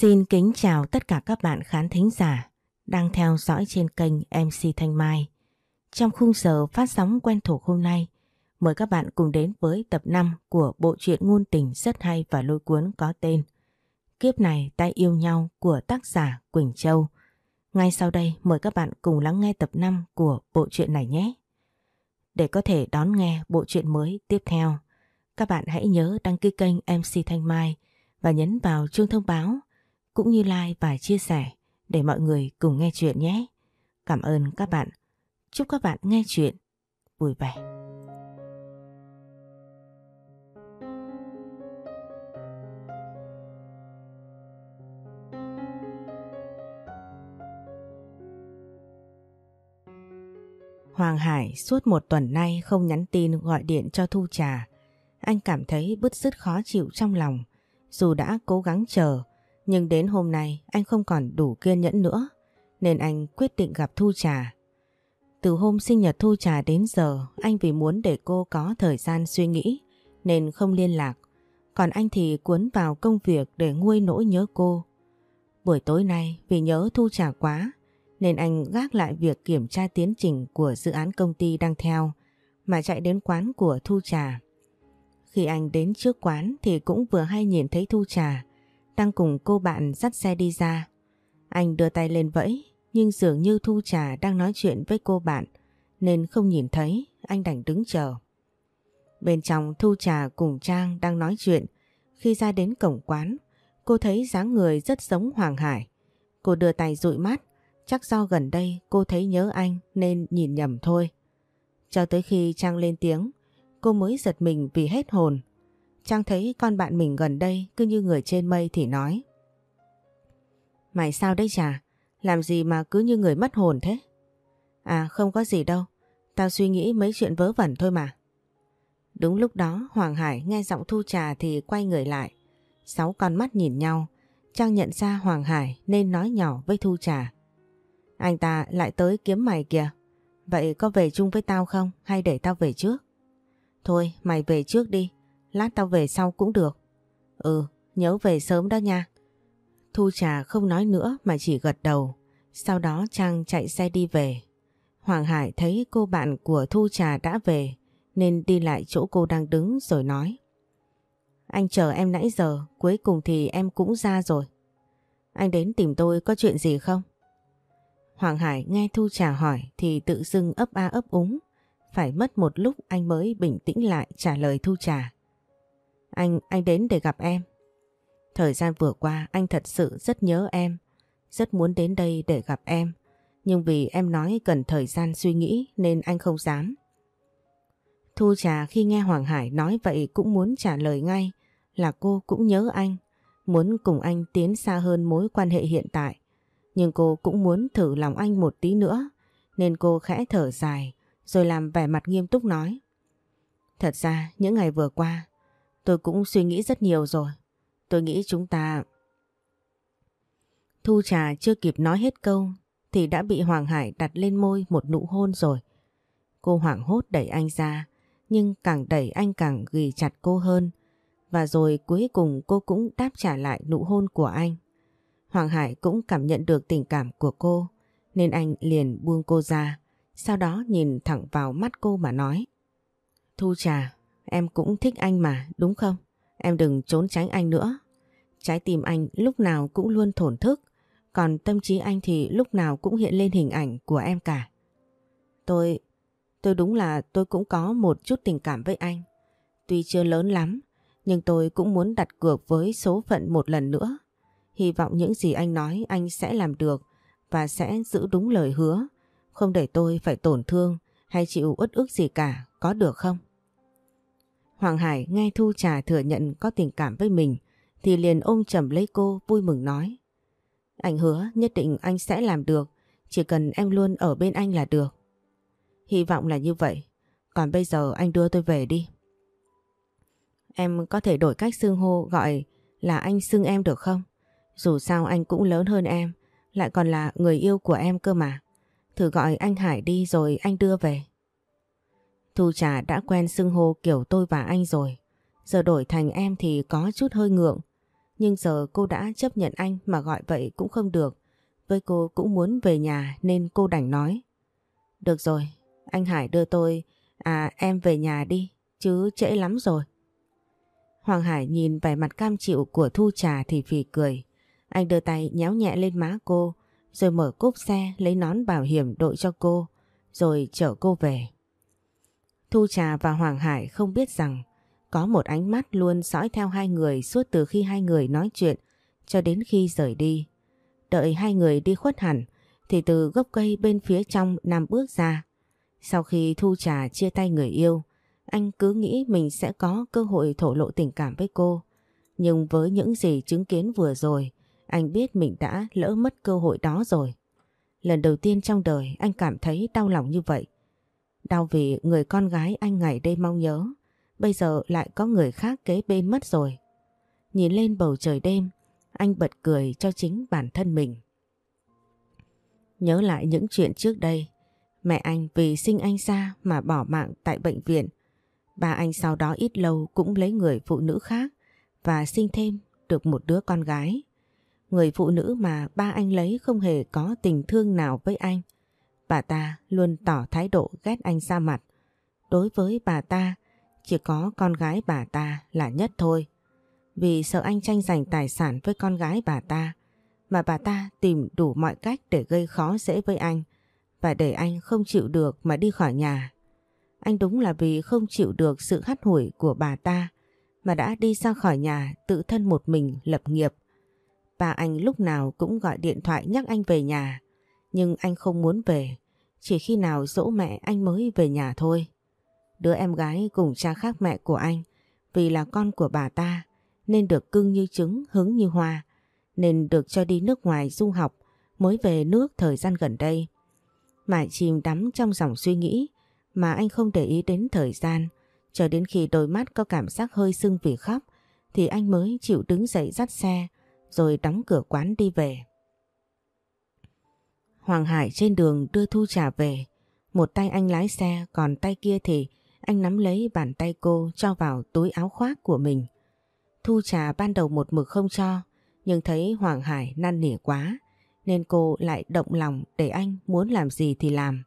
Xin kính chào tất cả các bạn khán thính giả đang theo dõi trên kênh MC Thanh Mai. Trong khung giờ phát sóng quen thuộc hôm nay, mời các bạn cùng đến với tập 5 của bộ truyện ngôn tình rất hay và lôi cuốn có tên Kiếp này tay yêu nhau của tác giả Quỳnh Châu. Ngay sau đây mời các bạn cùng lắng nghe tập 5 của bộ truyện này nhé. Để có thể đón nghe bộ truyện mới tiếp theo, các bạn hãy nhớ đăng ký kênh MC Thanh Mai và nhấn vào chuông thông báo cũng như like và chia sẻ để mọi người cùng nghe chuyện nhé. Cảm ơn các bạn. Chúc các bạn nghe chuyện vui vẻ. Hoàng Hải suốt một tuần nay không nhắn tin gọi điện cho Thu Trà. Anh cảm thấy bứt rứt khó chịu trong lòng. Dù đã cố gắng chờ, nhưng đến hôm nay anh không còn đủ kiên nhẫn nữa, nên anh quyết định gặp Thu Trà. Từ hôm sinh nhật Thu Trà đến giờ, anh vì muốn để cô có thời gian suy nghĩ, nên không liên lạc. Còn anh thì cuốn vào công việc để nguôi nỗi nhớ cô. Buổi tối nay vì nhớ Thu Trà quá, nên anh gác lại việc kiểm tra tiến trình của dự án công ty đang theo, mà chạy đến quán của Thu Trà. Khi anh đến trước quán thì cũng vừa hay nhìn thấy Thu Trà, đang cùng cô bạn dắt xe đi ra. Anh đưa tay lên vẫy, nhưng dường như Thu Trà đang nói chuyện với cô bạn, nên không nhìn thấy, anh đành đứng chờ. Bên trong Thu Trà cùng Trang đang nói chuyện, khi ra đến cổng quán, cô thấy dáng người rất giống Hoàng Hải. Cô đưa tay dụi mắt, chắc do gần đây cô thấy nhớ anh nên nhìn nhầm thôi. Cho tới khi Trang lên tiếng, cô mới giật mình vì hết hồn. Trang thấy con bạn mình gần đây cứ như người trên mây thì nói. Mày sao đấy chà? Làm gì mà cứ như người mất hồn thế? À không có gì đâu. Tao suy nghĩ mấy chuyện vớ vẩn thôi mà. Đúng lúc đó, Hoàng Hải nghe giọng thu trà thì quay người lại. Sáu con mắt nhìn nhau. Trang nhận ra Hoàng Hải nên nói nhỏ với Thu Trà. Anh ta lại tới kiếm mày kìa. Vậy có về chung với tao không hay để tao về trước? Thôi, mày về trước đi. Lát tao về sau cũng được. Ừ, nhớ về sớm đó nha. Thu Trà không nói nữa mà chỉ gật đầu. Sau đó Trang chạy xe đi về. Hoàng Hải thấy cô bạn của Thu Trà đã về nên đi lại chỗ cô đang đứng rồi nói. Anh chờ em nãy giờ, cuối cùng thì em cũng ra rồi. Anh đến tìm tôi có chuyện gì không? Hoàng Hải nghe Thu Trà hỏi thì tự dưng ấp a ấp úng. Phải mất một lúc anh mới bình tĩnh lại trả lời Thu Trà. Anh, anh đến để gặp em. Thời gian vừa qua anh thật sự rất nhớ em. Rất muốn đến đây để gặp em. Nhưng vì em nói cần thời gian suy nghĩ nên anh không dám. Thu Trà khi nghe Hoàng Hải nói vậy cũng muốn trả lời ngay là cô cũng nhớ anh. Muốn cùng anh tiến xa hơn mối quan hệ hiện tại. Nhưng cô cũng muốn thử lòng anh một tí nữa. Nên cô khẽ thở dài rồi làm vẻ mặt nghiêm túc nói. Thật ra những ngày vừa qua Tôi cũng suy nghĩ rất nhiều rồi. Tôi nghĩ chúng ta... Thu trà chưa kịp nói hết câu thì đã bị Hoàng Hải đặt lên môi một nụ hôn rồi. Cô hoảng hốt đẩy anh ra, nhưng càng đẩy anh càng ghi chặt cô hơn và rồi cuối cùng cô cũng đáp trả lại nụ hôn của anh. Hoàng Hải cũng cảm nhận được tình cảm của cô, nên anh liền buông cô ra, sau đó nhìn thẳng vào mắt cô mà nói Thu trà Em cũng thích anh mà, đúng không? Em đừng trốn tránh anh nữa. Trái tim anh lúc nào cũng luôn thổn thức, còn tâm trí anh thì lúc nào cũng hiện lên hình ảnh của em cả. Tôi, tôi đúng là tôi cũng có một chút tình cảm với anh. Tuy chưa lớn lắm, nhưng tôi cũng muốn đặt cược với số phận một lần nữa. Hy vọng những gì anh nói anh sẽ làm được và sẽ giữ đúng lời hứa, không để tôi phải tổn thương hay chịu uất ức gì cả, có được không? Hoàng Hải nghe Thu Trà thừa nhận có tình cảm với mình thì liền ôm chầm lấy cô vui mừng nói. Anh hứa nhất định anh sẽ làm được, chỉ cần em luôn ở bên anh là được. Hy vọng là như vậy, còn bây giờ anh đưa tôi về đi. Em có thể đổi cách xưng hô gọi là anh xưng em được không? Dù sao anh cũng lớn hơn em, lại còn là người yêu của em cơ mà. Thử gọi anh Hải đi rồi anh đưa về. Thu Trà đã quen xưng hô kiểu tôi và anh rồi. Giờ đổi thành em thì có chút hơi ngượng. Nhưng giờ cô đã chấp nhận anh mà gọi vậy cũng không được. Với cô cũng muốn về nhà nên cô đành nói. Được rồi, anh Hải đưa tôi, à em về nhà đi, chứ trễ lắm rồi. Hoàng Hải nhìn vẻ mặt cam chịu của Thu Trà thì phì cười. Anh đưa tay nhéo nhẹ lên má cô, rồi mở cốp xe lấy nón bảo hiểm đội cho cô, rồi chở cô về. Thu Trà và Hoàng Hải không biết rằng có một ánh mắt luôn dõi theo hai người suốt từ khi hai người nói chuyện cho đến khi rời đi. Đợi hai người đi khuất hẳn thì từ gốc cây bên phía trong Nam bước ra. Sau khi Thu Trà chia tay người yêu, anh cứ nghĩ mình sẽ có cơ hội thổ lộ tình cảm với cô. Nhưng với những gì chứng kiến vừa rồi, anh biết mình đã lỡ mất cơ hội đó rồi. Lần đầu tiên trong đời anh cảm thấy đau lòng như vậy. Đau vì người con gái anh ngày đêm mong nhớ, bây giờ lại có người khác kế bên mất rồi. Nhìn lên bầu trời đêm, anh bật cười cho chính bản thân mình. Nhớ lại những chuyện trước đây, mẹ anh vì sinh anh ra mà bỏ mạng tại bệnh viện. Ba anh sau đó ít lâu cũng lấy người phụ nữ khác và sinh thêm được một đứa con gái. Người phụ nữ mà ba anh lấy không hề có tình thương nào với anh. Bà ta luôn tỏ thái độ ghét anh ra mặt. Đối với bà ta, chỉ có con gái bà ta là nhất thôi. Vì sợ anh tranh giành tài sản với con gái bà ta, mà bà ta tìm đủ mọi cách để gây khó dễ với anh và để anh không chịu được mà đi khỏi nhà. Anh đúng là vì không chịu được sự hắt hủi của bà ta mà đã đi ra khỏi nhà tự thân một mình lập nghiệp. Bà anh lúc nào cũng gọi điện thoại nhắc anh về nhà, nhưng anh không muốn về, chỉ khi nào dỗ mẹ anh mới về nhà thôi. Đứa em gái cùng cha khác mẹ của anh vì là con của bà ta nên được cưng như trứng hứng như hoa nên được cho đi nước ngoài du học mới về nước thời gian gần đây. Mãi chìm đắm trong dòng suy nghĩ mà anh không để ý đến thời gian cho đến khi đôi mắt có cảm giác hơi sưng vì khóc thì anh mới chịu đứng dậy dắt xe rồi đóng cửa quán đi về. Hoàng Hải trên đường đưa Thu Trà về một tay anh lái xe, còn tay kia thì anh nắm lấy bàn tay cô cho vào túi áo khoác của mình. Thu Trà ban đầu một mực không cho, nhưng thấy Hoàng Hải năn nỉ quá, nên cô lại động lòng để anh muốn làm gì thì làm.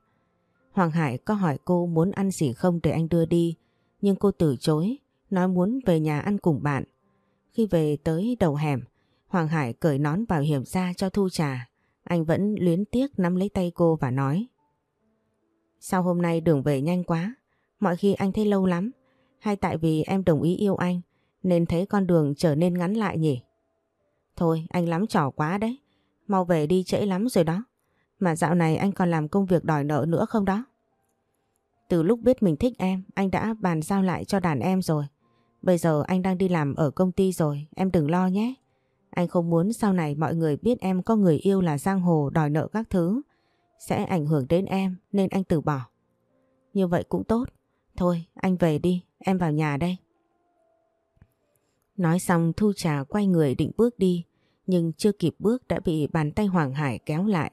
Hoàng Hải có hỏi cô muốn ăn gì không để anh đưa đi, nhưng cô từ chối, nói muốn về nhà ăn cùng bạn. Khi về tới đầu hẻm, Hoàng Hải cởi nón bảo hiểm ra cho Thu Trà anh vẫn luyến tiếc nắm lấy tay cô và nói. Sao hôm nay đường về nhanh quá? Mọi khi anh thấy lâu lắm. Hay tại vì em đồng ý yêu anh, Nên thấy con đường trở nên ngắn lại nhỉ? Thôi, anh lắm trò quá đấy. Mau về đi trễ lắm rồi đó. Mà dạo này anh còn làm công việc đòi nợ nữa không đó? Từ lúc biết mình thích em, Anh đã bàn giao lại cho đàn em rồi. Bây giờ anh đang đi làm ở công ty rồi, Em đừng lo nhé. Anh không muốn sau này mọi người biết em có người yêu là giang hồ đòi nợ các thứ Sẽ ảnh hưởng đến em Nên anh từ bỏ Như vậy cũng tốt Thôi anh về đi Em vào nhà đây Nói xong Thu Trà quay người định bước đi, nhưng chưa kịp bước đã bị bàn tay Hoàng Hải kéo lại.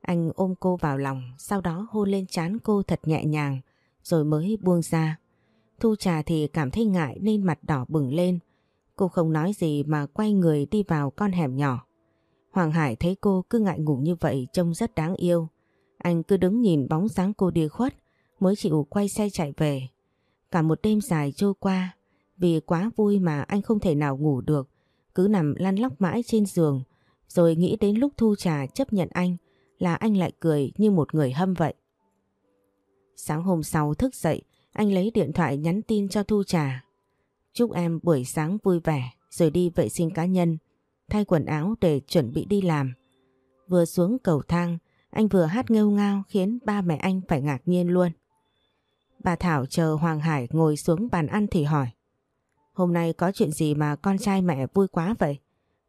Anh ôm cô vào lòng, sau đó hôn lên trán cô thật nhẹ nhàng, rồi mới buông ra. Thu Trà thì cảm thấy ngại nên mặt đỏ bừng lên. Cô không nói gì mà quay người đi vào con hẻm nhỏ. Hoàng Hải thấy cô cứ ngại ngủ như vậy trông rất đáng yêu. Anh cứ đứng nhìn bóng dáng cô đi khuất mới chịu quay xe chạy về. Cả một đêm dài trôi qua vì quá vui mà anh không thể nào ngủ được, cứ nằm lăn lóc mãi trên giường, rồi nghĩ đến lúc Thu Trà chấp nhận anh là anh lại cười như một người hâm vậy. Sáng hôm sau thức dậy, anh lấy điện thoại nhắn tin cho Thu Trà. Chúc em buổi sáng vui vẻ rồi đi vệ sinh cá nhân, thay quần áo để chuẩn bị đi làm. Vừa xuống cầu thang, anh vừa hát nghêu ngao khiến ba mẹ anh phải ngạc nhiên luôn. Bà Thảo chờ Hoàng Hải ngồi xuống bàn ăn thì hỏi. Hôm nay có chuyện gì mà con trai mẹ vui quá vậy?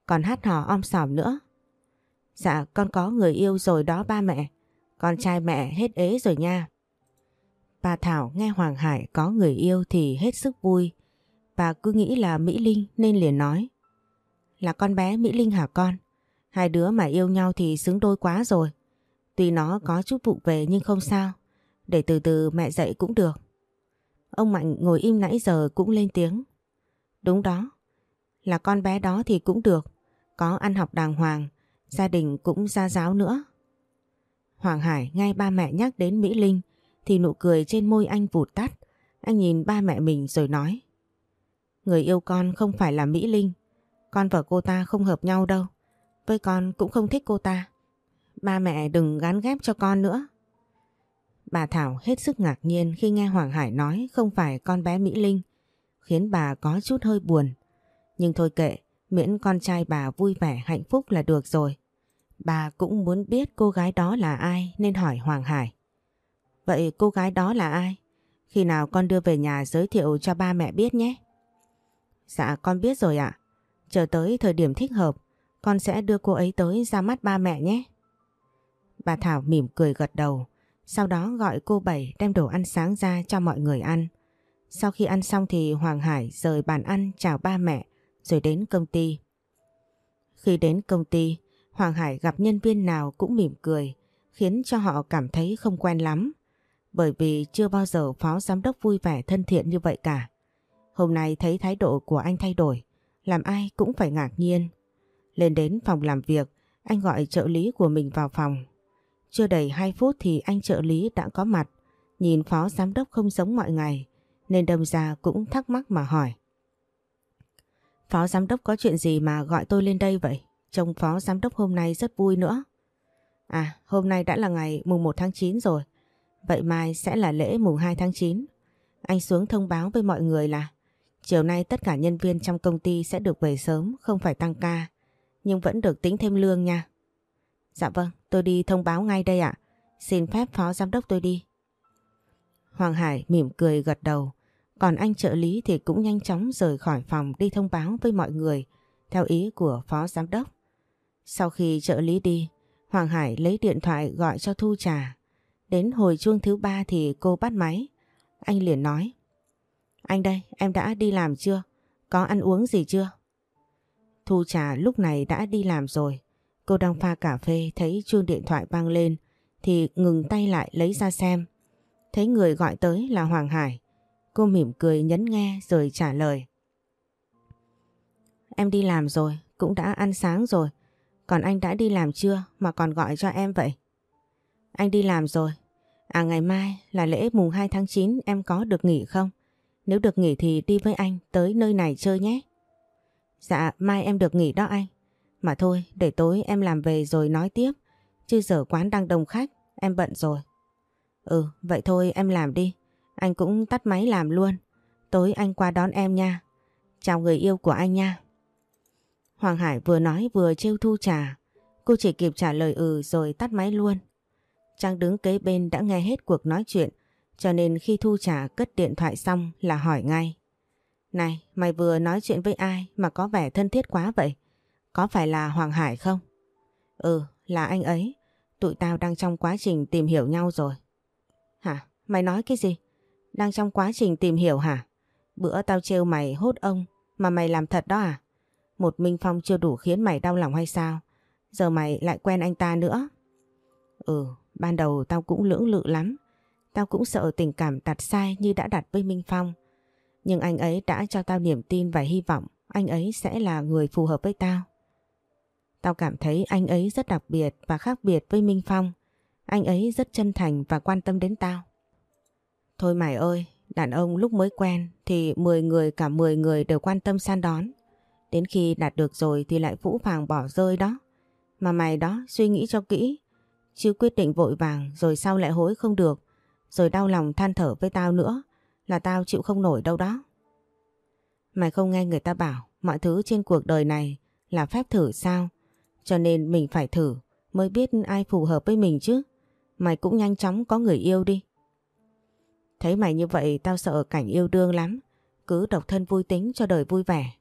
Còn hát hò om sòm nữa. Dạ con có người yêu rồi đó ba mẹ. Con trai mẹ hết ế rồi nha. Bà Thảo nghe Hoàng Hải có người yêu thì hết sức vui. Bà cứ nghĩ là Mỹ Linh nên liền nói. Là con bé Mỹ Linh hả con? Hai đứa mà yêu nhau thì xứng đôi quá rồi. Tuy nó có chút vụ về nhưng không sao. Để từ từ mẹ dạy cũng được. Ông Mạnh ngồi im nãy giờ cũng lên tiếng. Đúng đó, là con bé đó thì cũng được. Có ăn học đàng hoàng, gia đình cũng gia giáo nữa. Hoàng Hải ngay ba mẹ nhắc đến Mỹ Linh thì nụ cười trên môi anh vụt tắt. Anh nhìn ba mẹ mình rồi nói. Người yêu con không phải là Mỹ Linh. Con và cô ta không hợp nhau đâu. Với con cũng không thích cô ta. Ba mẹ đừng gán ghép cho con nữa. Bà Thảo hết sức ngạc nhiên khi nghe Hoàng Hải nói không phải con bé Mỹ Linh, khiến bà có chút hơi buồn. Nhưng thôi kệ, miễn con trai bà vui vẻ hạnh phúc là được rồi. Bà cũng muốn biết cô gái đó là ai nên hỏi Hoàng Hải. Vậy cô gái đó là ai? Khi nào con đưa về nhà giới thiệu cho ba mẹ biết nhé. Dạ con biết rồi ạ. Chờ tới thời điểm thích hợp, con sẽ đưa cô ấy tới ra mắt ba mẹ nhé. Bà Thảo mỉm cười gật đầu, sau đó gọi cô Bảy đem đồ ăn sáng ra cho mọi người ăn. Sau khi ăn xong thì Hoàng Hải rời bàn ăn chào ba mẹ rồi đến công ty. Khi đến công ty, Hoàng Hải gặp nhân viên nào cũng mỉm cười, khiến cho họ cảm thấy không quen lắm. Bởi vì chưa bao giờ phó giám đốc vui vẻ thân thiện như vậy cả. Hôm nay thấy thái độ của anh thay đổi, làm ai cũng phải ngạc nhiên. Lên đến phòng làm việc, anh gọi trợ lý của mình vào phòng. Chưa đầy 2 phút thì anh trợ lý đã có mặt, nhìn phó giám đốc không giống mọi ngày, nên đâm ra cũng thắc mắc mà hỏi. Phó giám đốc có chuyện gì mà gọi tôi lên đây vậy? Trông phó giám đốc hôm nay rất vui nữa. À, hôm nay đã là ngày mùng 1 tháng 9 rồi. Vậy mai sẽ là lễ mùng 2 tháng 9. Anh xuống thông báo với mọi người là chiều nay tất cả nhân viên trong công ty sẽ được về sớm, không phải tăng ca. Nhưng vẫn được tính thêm lương nha. Dạ vâng, tôi đi thông báo ngay đây ạ. Xin phép phó giám đốc tôi đi. Hoàng Hải mỉm cười gật đầu. Còn anh trợ lý thì cũng nhanh chóng rời khỏi phòng đi thông báo với mọi người theo ý của phó giám đốc. Sau khi trợ lý đi, Hoàng Hải lấy điện thoại gọi cho Thu Trà. Đến hồi chuông thứ ba thì cô bắt máy. Anh liền nói. Anh đây, em đã đi làm chưa? Có ăn uống gì chưa? Thu Trà lúc này đã đi làm rồi. Cô đang pha cà phê thấy chuông điện thoại vang lên thì ngừng tay lại lấy ra xem. Thấy người gọi tới là Hoàng Hải. Cô mỉm cười nhấn nghe rồi trả lời. Em đi làm rồi, cũng đã ăn sáng rồi. Còn anh đã đi làm chưa mà còn gọi cho em vậy? Anh đi làm rồi. À ngày mai là lễ mùng 2 tháng 9 em có được nghỉ không? Nếu được nghỉ thì đi với anh tới nơi này chơi nhé. Dạ mai em được nghỉ đó anh. Mà thôi để tối em làm về rồi nói tiếp. Chứ giờ quán đang đông khách, em bận rồi. Ừ vậy thôi em làm đi. Anh cũng tắt máy làm luôn. Tối anh qua đón em nha. Chào người yêu của anh nha. Hoàng Hải vừa nói vừa trêu thu trà. Cô chỉ kịp trả lời ừ rồi tắt máy luôn. Trang đứng kế bên đã nghe hết cuộc nói chuyện cho nên khi thu trà cất điện thoại xong là hỏi ngay. Này, mày vừa nói chuyện với ai mà có vẻ thân thiết quá vậy? Có phải là Hoàng Hải không? Ừ, là anh ấy. Tụi tao đang trong quá trình tìm hiểu nhau rồi. Hả? Mày nói cái gì? Đang trong quá trình tìm hiểu hả? Bữa tao trêu mày hốt ông mà mày làm thật đó à? Một Minh Phong chưa đủ khiến mày đau lòng hay sao? Giờ mày lại quen anh ta nữa. Ừ, ban đầu tao cũng lưỡng lự lắm. Tao cũng sợ tình cảm đặt sai như đã đặt với Minh Phong. Nhưng anh ấy đã cho tao niềm tin và hy vọng anh ấy sẽ là người phù hợp với tao. Tao cảm thấy anh ấy rất đặc biệt và khác biệt với Minh Phong. Anh ấy rất chân thành và quan tâm đến tao. Thôi mày ơi, đàn ông lúc mới quen thì 10 người cả 10 người đều quan tâm san đón. Đến khi đạt được rồi thì lại vũ phàng bỏ rơi đó. Mà mày đó suy nghĩ cho kỹ. Chứ quyết định vội vàng rồi sau lại hối không được. Rồi đau lòng than thở với tao nữa, là tao chịu không nổi đâu đó. Mày không nghe người ta bảo mọi thứ trên cuộc đời này là phép thử sao? Cho nên mình phải thử mới biết ai phù hợp với mình chứ. Mày cũng nhanh chóng có người yêu đi. Thấy mày như vậy, tao sợ cảnh yêu đương lắm. Cứ độc thân vui tính cho đời vui vẻ.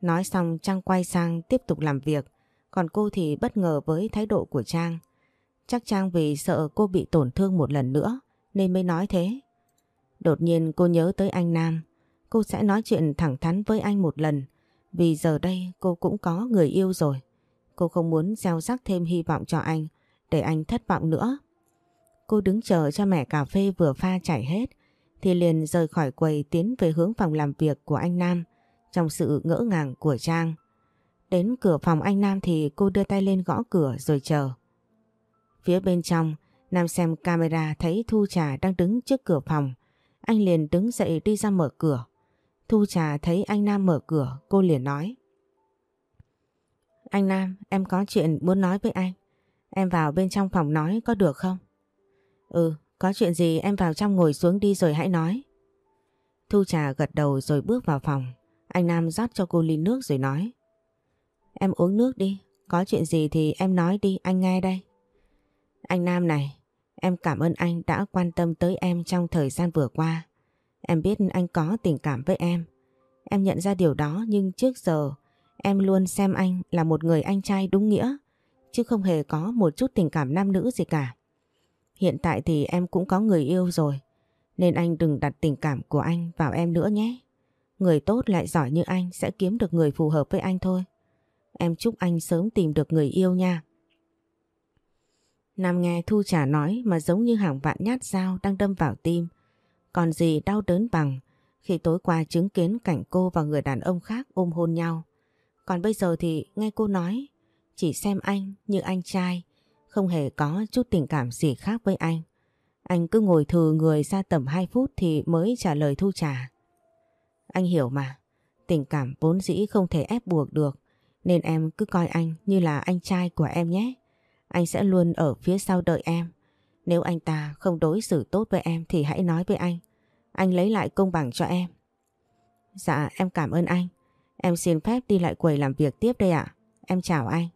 Nói xong, Trang quay sang tiếp tục làm việc. Còn cô thì bất ngờ với thái độ của Trang. Chắc Trang vì sợ cô bị tổn thương một lần nữa nên mới nói thế. Đột nhiên cô nhớ tới anh Nam. Cô sẽ nói chuyện thẳng thắn với anh một lần. Vì giờ đây cô cũng có người yêu rồi. Cô không muốn gieo rắc thêm hy vọng cho anh, để anh thất vọng nữa. Cô đứng chờ cho mẹ cà phê vừa pha chảy hết, thì liền rời khỏi quầy tiến về hướng phòng làm việc của anh Nam, trong sự ngỡ ngàng của Trang. Đến cửa phòng anh Nam thì cô đưa tay lên gõ cửa rồi chờ. Phía bên trong, Nam xem camera thấy Thu Trà đang đứng trước cửa phòng. Anh liền đứng dậy đi ra mở cửa. Thu Trà thấy anh Nam mở cửa, cô liền nói. Anh Nam, em có chuyện muốn nói với anh. Em vào bên trong phòng nói có được không? Ừ, có chuyện gì em vào trong ngồi xuống đi rồi hãy nói. Thu Trà gật đầu rồi bước vào phòng. Anh Nam rót cho cô ly nước rồi nói. Em uống nước đi, có chuyện gì thì em nói đi, anh nghe đây. Anh Nam này, em cảm ơn anh đã quan tâm tới em trong thời gian vừa qua. Em biết anh có tình cảm với em. Em nhận ra điều đó nhưng trước giờ em luôn xem anh là một người anh trai đúng nghĩa, chứ không hề có một chút tình cảm nam nữ gì cả. Hiện tại thì em cũng có người yêu rồi, nên anh đừng đặt tình cảm của anh vào em nữa nhé. Người tốt lại giỏi như anh sẽ kiếm được người phù hợp với anh thôi. Em chúc anh sớm tìm được người yêu nha. Nam nghe Thu Trà nói mà giống như hàng vạn nhát dao đang đâm vào tim. Còn gì đau đớn bằng khi tối qua chứng kiến cảnh cô và người đàn ông khác ôm hôn nhau. Còn bây giờ thì nghe cô nói chỉ xem anh như anh trai không hề có chút tình cảm gì khác với anh. Anh cứ ngồi thừ người ra tầm 2 phút thì mới trả lời Thu Trà. Anh hiểu mà, tình cảm vốn dĩ không thể ép buộc được, nên em cứ coi anh như là anh trai của em nhé. Anh sẽ luôn ở phía sau đợi em. Nếu anh ta không đối xử tốt với em thì hãy nói với anh. Anh lấy lại công bằng cho em. Dạ em cảm ơn anh. Em xin phép đi lại quầy làm việc tiếp đây ạ. Em chào anh.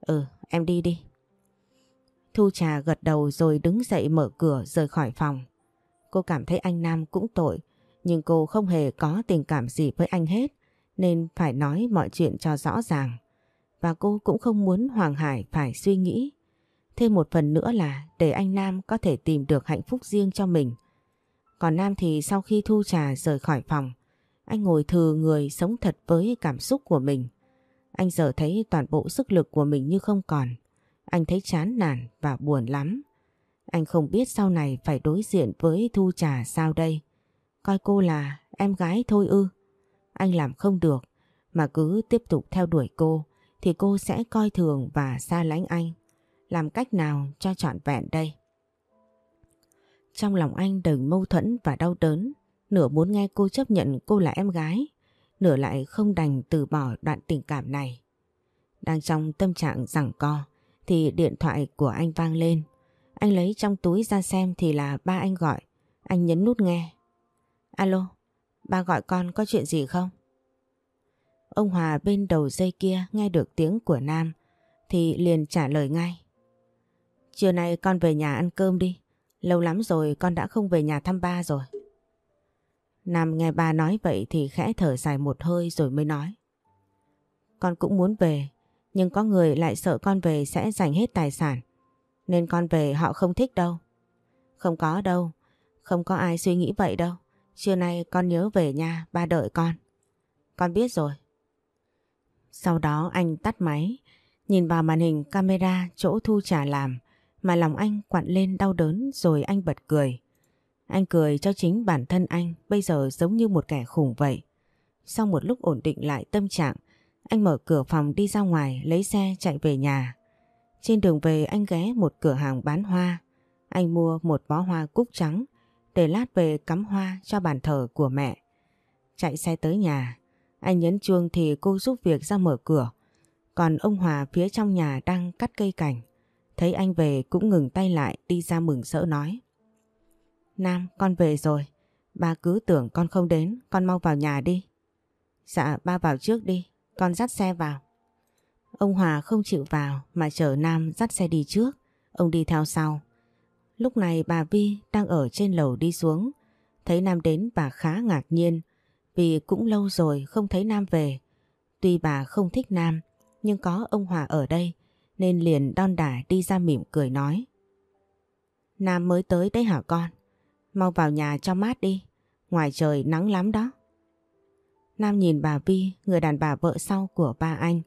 Ừ em đi đi. Thu Trà gật đầu rồi đứng dậy mở cửa rời khỏi phòng. Cô cảm thấy anh Nam cũng tội, nhưng cô không hề có tình cảm gì với anh hết, nên phải nói mọi chuyện cho rõ ràng. Và cô cũng không muốn Hoàng Hải phải suy nghĩ. Thêm một phần nữa là để anh Nam có thể tìm được hạnh phúc riêng cho mình. Còn Nam thì sau khi Thu Trà rời khỏi phòng, anh ngồi thừ người sống thật với cảm xúc của mình. Anh giờ thấy toàn bộ sức lực của mình như không còn. Anh thấy chán nản và buồn lắm. Anh không biết sau này phải đối diện với Thu Trà sao đây. Coi cô là em gái thôi ư. Anh làm không được mà cứ tiếp tục theo đuổi cô thì cô sẽ coi thường và xa lánh anh. Làm cách nào cho trọn vẹn đây? Trong lòng anh đầy mâu thuẫn và đau đớn, nửa muốn nghe cô chấp nhận cô là em gái, nửa lại không đành từ bỏ đoạn tình cảm này. Đang trong tâm trạng rằng co, thì điện thoại của anh vang lên. Anh lấy trong túi ra xem thì là ba anh gọi. Anh nhấn nút nghe. Alo, ba gọi con có chuyện gì không? Ông Hòa bên đầu dây kia nghe được tiếng của Nam thì liền trả lời ngay. Trưa nay con về nhà ăn cơm đi. Lâu lắm rồi con đã không về nhà thăm ba rồi. Nam nghe ba nói vậy thì khẽ thở dài một hơi rồi mới nói. Con cũng muốn về nhưng có người lại sợ con về sẽ giành hết tài sản. Nên con về họ không thích đâu. Không có đâu. Không có ai suy nghĩ vậy đâu. Trưa nay con nhớ về nhà, ba đợi con. Con biết rồi. Sau đó anh tắt máy, nhìn vào màn hình camera chỗ Thu Trà làm, mà lòng anh quặn lên đau đớn rồi anh bật cười. Anh cười cho chính bản thân anh bây giờ giống như một kẻ khủng vậy. Sau một lúc ổn định lại tâm trạng, anh mở cửa phòng đi ra ngoài lấy xe chạy về nhà. Trên đường về anh ghé một cửa hàng bán hoa. Anh mua một bó hoa cúc trắng để lát về cắm hoa cho bàn thờ của mẹ. Chạy xe tới nhà, anh nhấn chuông thì cô giúp việc ra mở cửa. Còn ông Hòa phía trong nhà đang cắt cây cảnh. Thấy anh về cũng ngừng tay lại đi ra mừng rỡ nói. Nam, con về rồi. Ba cứ tưởng con không đến, con mau vào nhà đi. Dạ, ba vào trước đi, con dắt xe vào. Ông Hòa không chịu vào mà chở Nam dắt xe đi trước, ông đi theo sau. Lúc này bà Vi đang ở trên lầu đi xuống, thấy Nam đến bà khá ngạc nhiên vì cũng lâu rồi không thấy Nam về. Tuy bà không thích Nam nhưng có ông Hòa ở đây nên liền đon đả đi ra mỉm cười nói. Nam mới tới đấy hả con? Mau vào nhà cho mát đi, ngoài trời nắng lắm đó. Nam nhìn bà Vi, người đàn bà vợ sau của ba anh.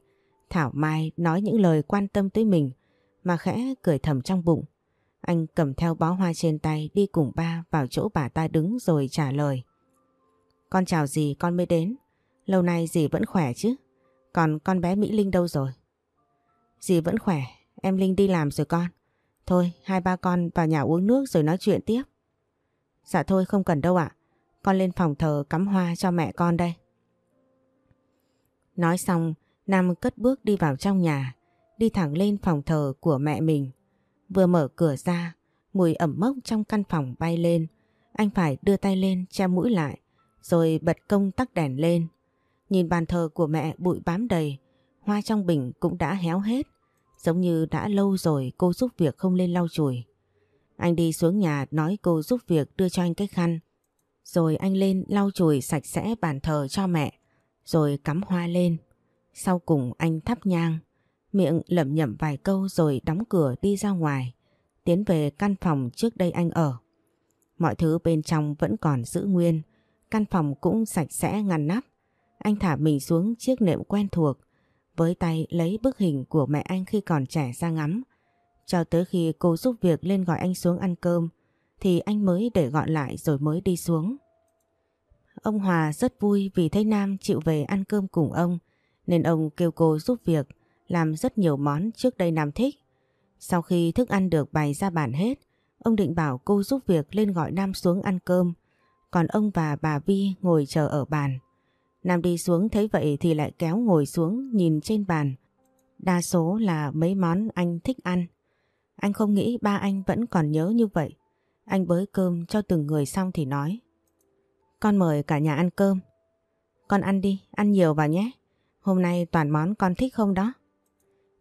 Thảo Mai nói những lời quan tâm tới mình mà khẽ cười thầm trong bụng. Anh cầm theo bó hoa trên tay đi cùng ba vào chỗ bà ta đứng rồi trả lời. Con chào gì con mới đến. Lâu nay dì vẫn khỏe chứ? Còn con bé Mỹ Linh đâu rồi? Dì vẫn khỏe, em Linh đi làm rồi con. Thôi, hai ba con vào nhà uống nước rồi nói chuyện tiếp. Dạ thôi không cần đâu ạ. Con lên phòng thờ cắm hoa cho mẹ con đây. Nói xong, Nam cất bước đi vào trong nhà, đi thẳng lên phòng thờ của mẹ mình. Vừa mở cửa ra, mùi ẩm mốc trong căn phòng bay lên. Anh phải đưa tay lên che mũi lại, rồi bật công tắc đèn lên. Nhìn bàn thờ của mẹ bụi bám đầy, hoa trong bình cũng đã héo hết. Giống như đã lâu rồi cô giúp việc không lên lau chùi. Anh đi xuống nhà nói cô giúp việc đưa cho anh cái khăn. Rồi anh lên lau chùi sạch sẽ bàn thờ cho mẹ. Rồi cắm hoa lên. Sau cùng anh thắp nhang. Miệng lẩm nhẩm vài câu rồi đóng cửa đi ra ngoài. Tiến về căn phòng trước đây anh ở. Mọi thứ bên trong vẫn còn giữ nguyên. Căn phòng cũng sạch sẽ ngăn nắp. Anh thả mình xuống chiếc nệm quen thuộc với tay lấy bức hình của mẹ anh khi còn trẻ ra ngắm. Cho tới khi cô giúp việc lên gọi anh xuống ăn cơm thì anh mới để gọi lại rồi mới đi xuống. Ông Hòa rất vui vì thấy Nam chịu về ăn cơm cùng ông nên ông kêu cô giúp việc làm rất nhiều món trước đây Nam thích. Sau khi thức ăn được bày ra bàn hết, ông định bảo cô giúp việc lên gọi Nam xuống ăn cơm, còn ông và bà Vi ngồi chờ ở bàn. Nam đi xuống thấy vậy thì lại kéo ngồi xuống nhìn trên bàn. Đa số là mấy món anh thích ăn. Anh không nghĩ ba anh vẫn còn nhớ như vậy. Anh bới cơm cho từng người xong thì nói. Con mời cả nhà ăn cơm. Con ăn đi, ăn nhiều vào nhé. Hôm nay toàn món con thích không đó?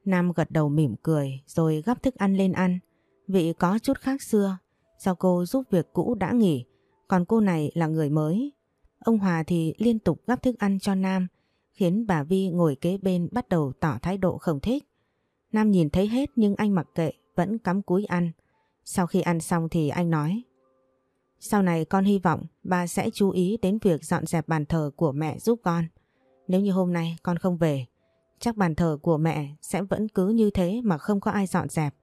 Nam gật đầu mỉm cười rồi gắp thức ăn lên ăn. Vị có chút khác xưa. Do cô giúp việc cũ đã nghỉ, còn cô này là người mới Ông Hòa thì liên tục gắp thức ăn cho Nam, khiến bà Vi ngồi kế bên bắt đầu tỏ thái độ không thích. Nam nhìn thấy hết nhưng anh mặc kệ, vẫn cắm cúi ăn. Sau khi ăn xong thì anh nói Sau này con hy vọng bà sẽ chú ý đến việc dọn dẹp bàn thờ của mẹ giúp con. Nếu như hôm nay con không về, chắc bàn thờ của mẹ sẽ vẫn cứ như thế mà không có ai dọn dẹp.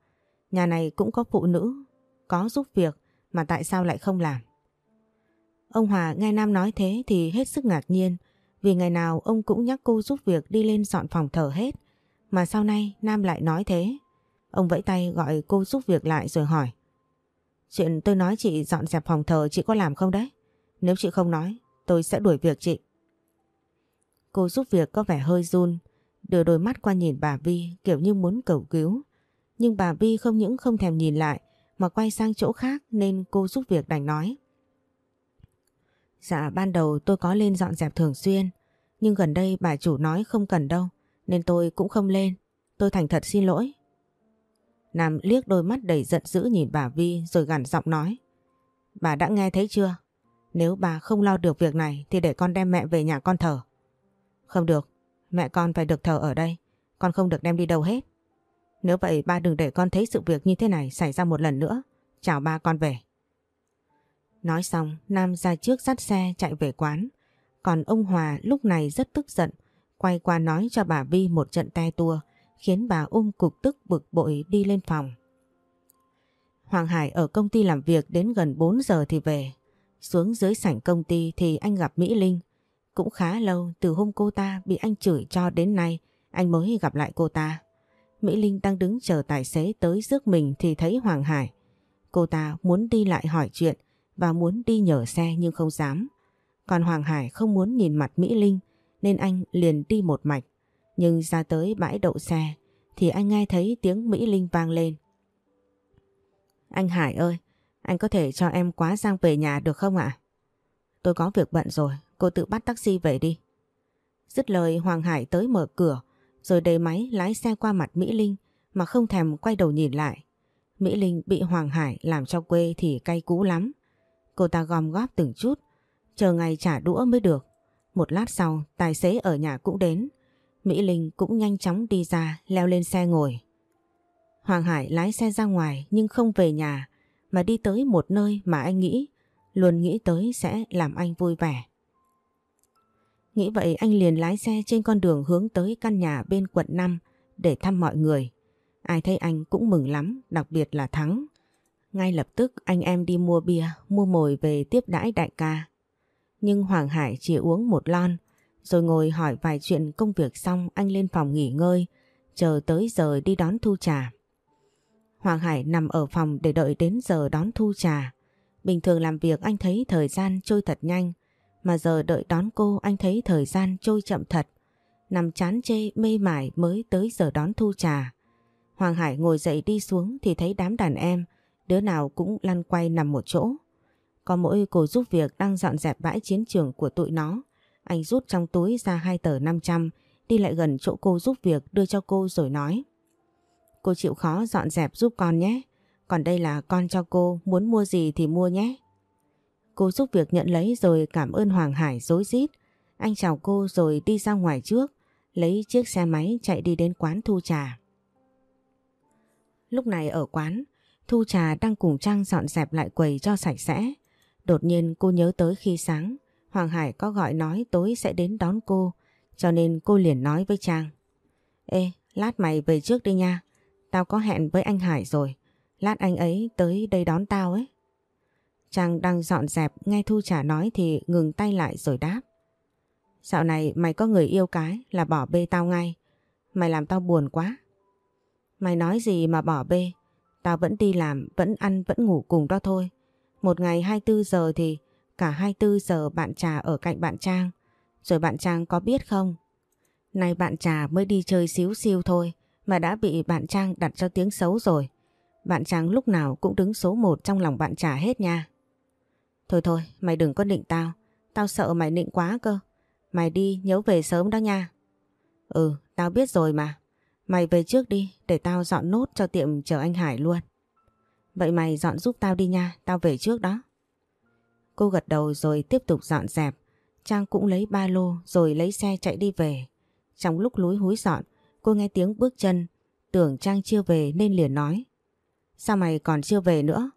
Nhà này cũng có phụ nữ, có giúp việc mà tại sao lại không làm? Ông Hòa nghe Nam nói thế thì hết sức ngạc nhiên vì ngày nào ông cũng nhắc cô giúp việc đi lên dọn phòng thờ hết. Mà sau này Nam lại nói thế. Ông vẫy tay gọi cô giúp việc lại rồi hỏi. Chuyện tôi nói chị dọn dẹp phòng thờ chị có làm không đấy? Nếu chị không nói, tôi sẽ đuổi việc chị. Cô giúp việc có vẻ hơi run, đưa đôi mắt qua nhìn bà Vi kiểu như muốn cầu cứu. Nhưng bà Vi không những không thèm nhìn lại mà quay sang chỗ khác nên cô giúp việc đành nói. Dạ ban đầu tôi có lên dọn dẹp thường xuyên, Nhưng gần đây bà chủ nói không cần đâu, Nên tôi cũng không lên. Tôi thành thật xin lỗi. Nam liếc đôi mắt đầy giận dữ nhìn bà Vi rồi gằn giọng nói, Bà đã nghe thấy chưa? Nếu bà không lo được việc này Thì để con đem mẹ về nhà con thờ. Không được, Mẹ con phải được thờ ở đây, Con không được đem đi đâu hết. Nếu vậy ba đừng để con thấy sự việc như thế này xảy ra một lần nữa. Chào ba con về. Nói xong, Nam ra trước dắt xe chạy về quán. Còn ông Hòa lúc này rất tức giận, quay qua nói cho bà Vi một trận te tua, khiến bà ôm cục tức bực bội đi lên phòng. Hoàng Hải ở công ty làm việc đến gần 4 giờ thì về. Xuống dưới sảnh công ty thì anh gặp Mỹ Linh. Cũng khá lâu từ hôm cô ta bị anh chửi cho đến nay anh mới gặp lại cô ta. Mỹ Linh đang đứng chờ tài xế tới rước mình thì thấy Hoàng Hải. Cô ta muốn đi lại hỏi chuyện và muốn đi nhờ xe nhưng không dám. Còn Hoàng Hải không muốn nhìn mặt Mỹ Linh nên anh liền đi một mạch. Nhưng ra tới bãi đậu xe thì anh nghe thấy tiếng Mỹ Linh vang lên. Anh Hải ơi, anh có thể cho em quá giang về nhà được không ạ? Tôi có việc bận rồi, cô tự bắt taxi về đi. Dứt lời Hoàng Hải tới mở cửa rồi đầy máy lái xe qua mặt Mỹ Linh mà không thèm quay đầu nhìn lại. Mỹ Linh bị Hoàng Hải làm cho quê thì cay cú lắm. Cô ta gom góp từng chút, chờ ngày trả đũa mới được. Một lát sau, tài xế ở nhà cũng đến. Mỹ Linh cũng nhanh chóng đi ra, leo lên xe ngồi. Hoàng Hải lái xe ra ngoài nhưng không về nhà, mà đi tới một nơi mà anh nghĩ, luôn nghĩ tới sẽ làm anh vui vẻ. Nghĩ vậy anh liền lái xe trên con đường hướng tới căn nhà bên quận 5 để thăm mọi người. Ai thấy anh cũng mừng lắm, đặc biệt là Thắng. Ngay lập tức anh em đi mua bia, mua mồi về tiếp đãi đại ca. Nhưng Hoàng Hải chỉ uống một lon, Rồi ngồi hỏi vài chuyện công việc xong anh lên phòng nghỉ ngơi, chờ tới giờ đi đón Thu trà. Hoàng Hải nằm ở phòng để đợi đến giờ đón Thu trà. Bình thường làm việc anh thấy thời gian trôi thật nhanh, mà giờ đợi đón cô anh thấy thời gian trôi chậm thật. Nằm chán chê mê mải mới tới giờ đón Thu trà. Hoàng Hải ngồi dậy đi xuống thì thấy đám đàn em, đứa nào cũng lăn quay nằm một chỗ. Có mỗi cô giúp việc đang dọn dẹp bãi chiến trường của tụi nó. Anh rút trong túi ra hai tờ 500, đi lại gần chỗ cô giúp việc đưa cho cô rồi nói. Cô chịu khó dọn dẹp giúp con nhé. Còn đây là con cho cô, muốn mua gì thì mua nhé. Cô giúp việc nhận lấy rồi cảm ơn Hoàng Hải dối rít. Anh chào cô rồi đi ra ngoài trước, lấy chiếc xe máy chạy đi đến quán thu trà. Lúc này ở quán, Thu Trà đang cùng Trang dọn dẹp lại quầy cho sạch sẽ. Đột nhiên cô nhớ tới khi sáng, Hoàng Hải có gọi nói tối sẽ đến đón cô, cho nên cô liền nói với Trang. Ê, lát mày về trước đi nha, tao có hẹn với anh Hải rồi, lát anh ấy tới đây đón tao ấy. Trang đang dọn dẹp nghe Thu Trà nói thì ngừng tay lại rồi đáp. Dạo này mày có người yêu cái là bỏ bê tao ngay, mày làm tao buồn quá. Mày nói gì mà bỏ bê, tao vẫn đi làm, vẫn ăn, vẫn ngủ cùng đó thôi. Một ngày 24 giờ thì cả 24 giờ bạn trà ở cạnh bạn Trang. Rồi bạn Trang có biết không? Nay bạn trà mới đi chơi xíu xiu thôi mà đã bị bạn Trang đặt cho tiếng xấu rồi. Bạn Trang lúc nào cũng đứng số 1 trong lòng bạn trà hết nha. Thôi thôi, mày đừng có định tao. Tao sợ mày nịnh quá cơ. Mày đi nhớ về sớm đó nha. Ừ, tao biết rồi mà. Mày về trước đi để tao dọn nốt cho tiệm chờ anh Hải luôn. Vậy mày dọn giúp tao đi nha, tao về trước đó. Cô gật đầu rồi tiếp tục dọn dẹp. Trang cũng lấy ba lô rồi lấy xe chạy đi về. Trong lúc lúi húi dọn, cô nghe tiếng bước chân, tưởng Trang chưa về nên liền nói. Sao mày còn chưa về nữa?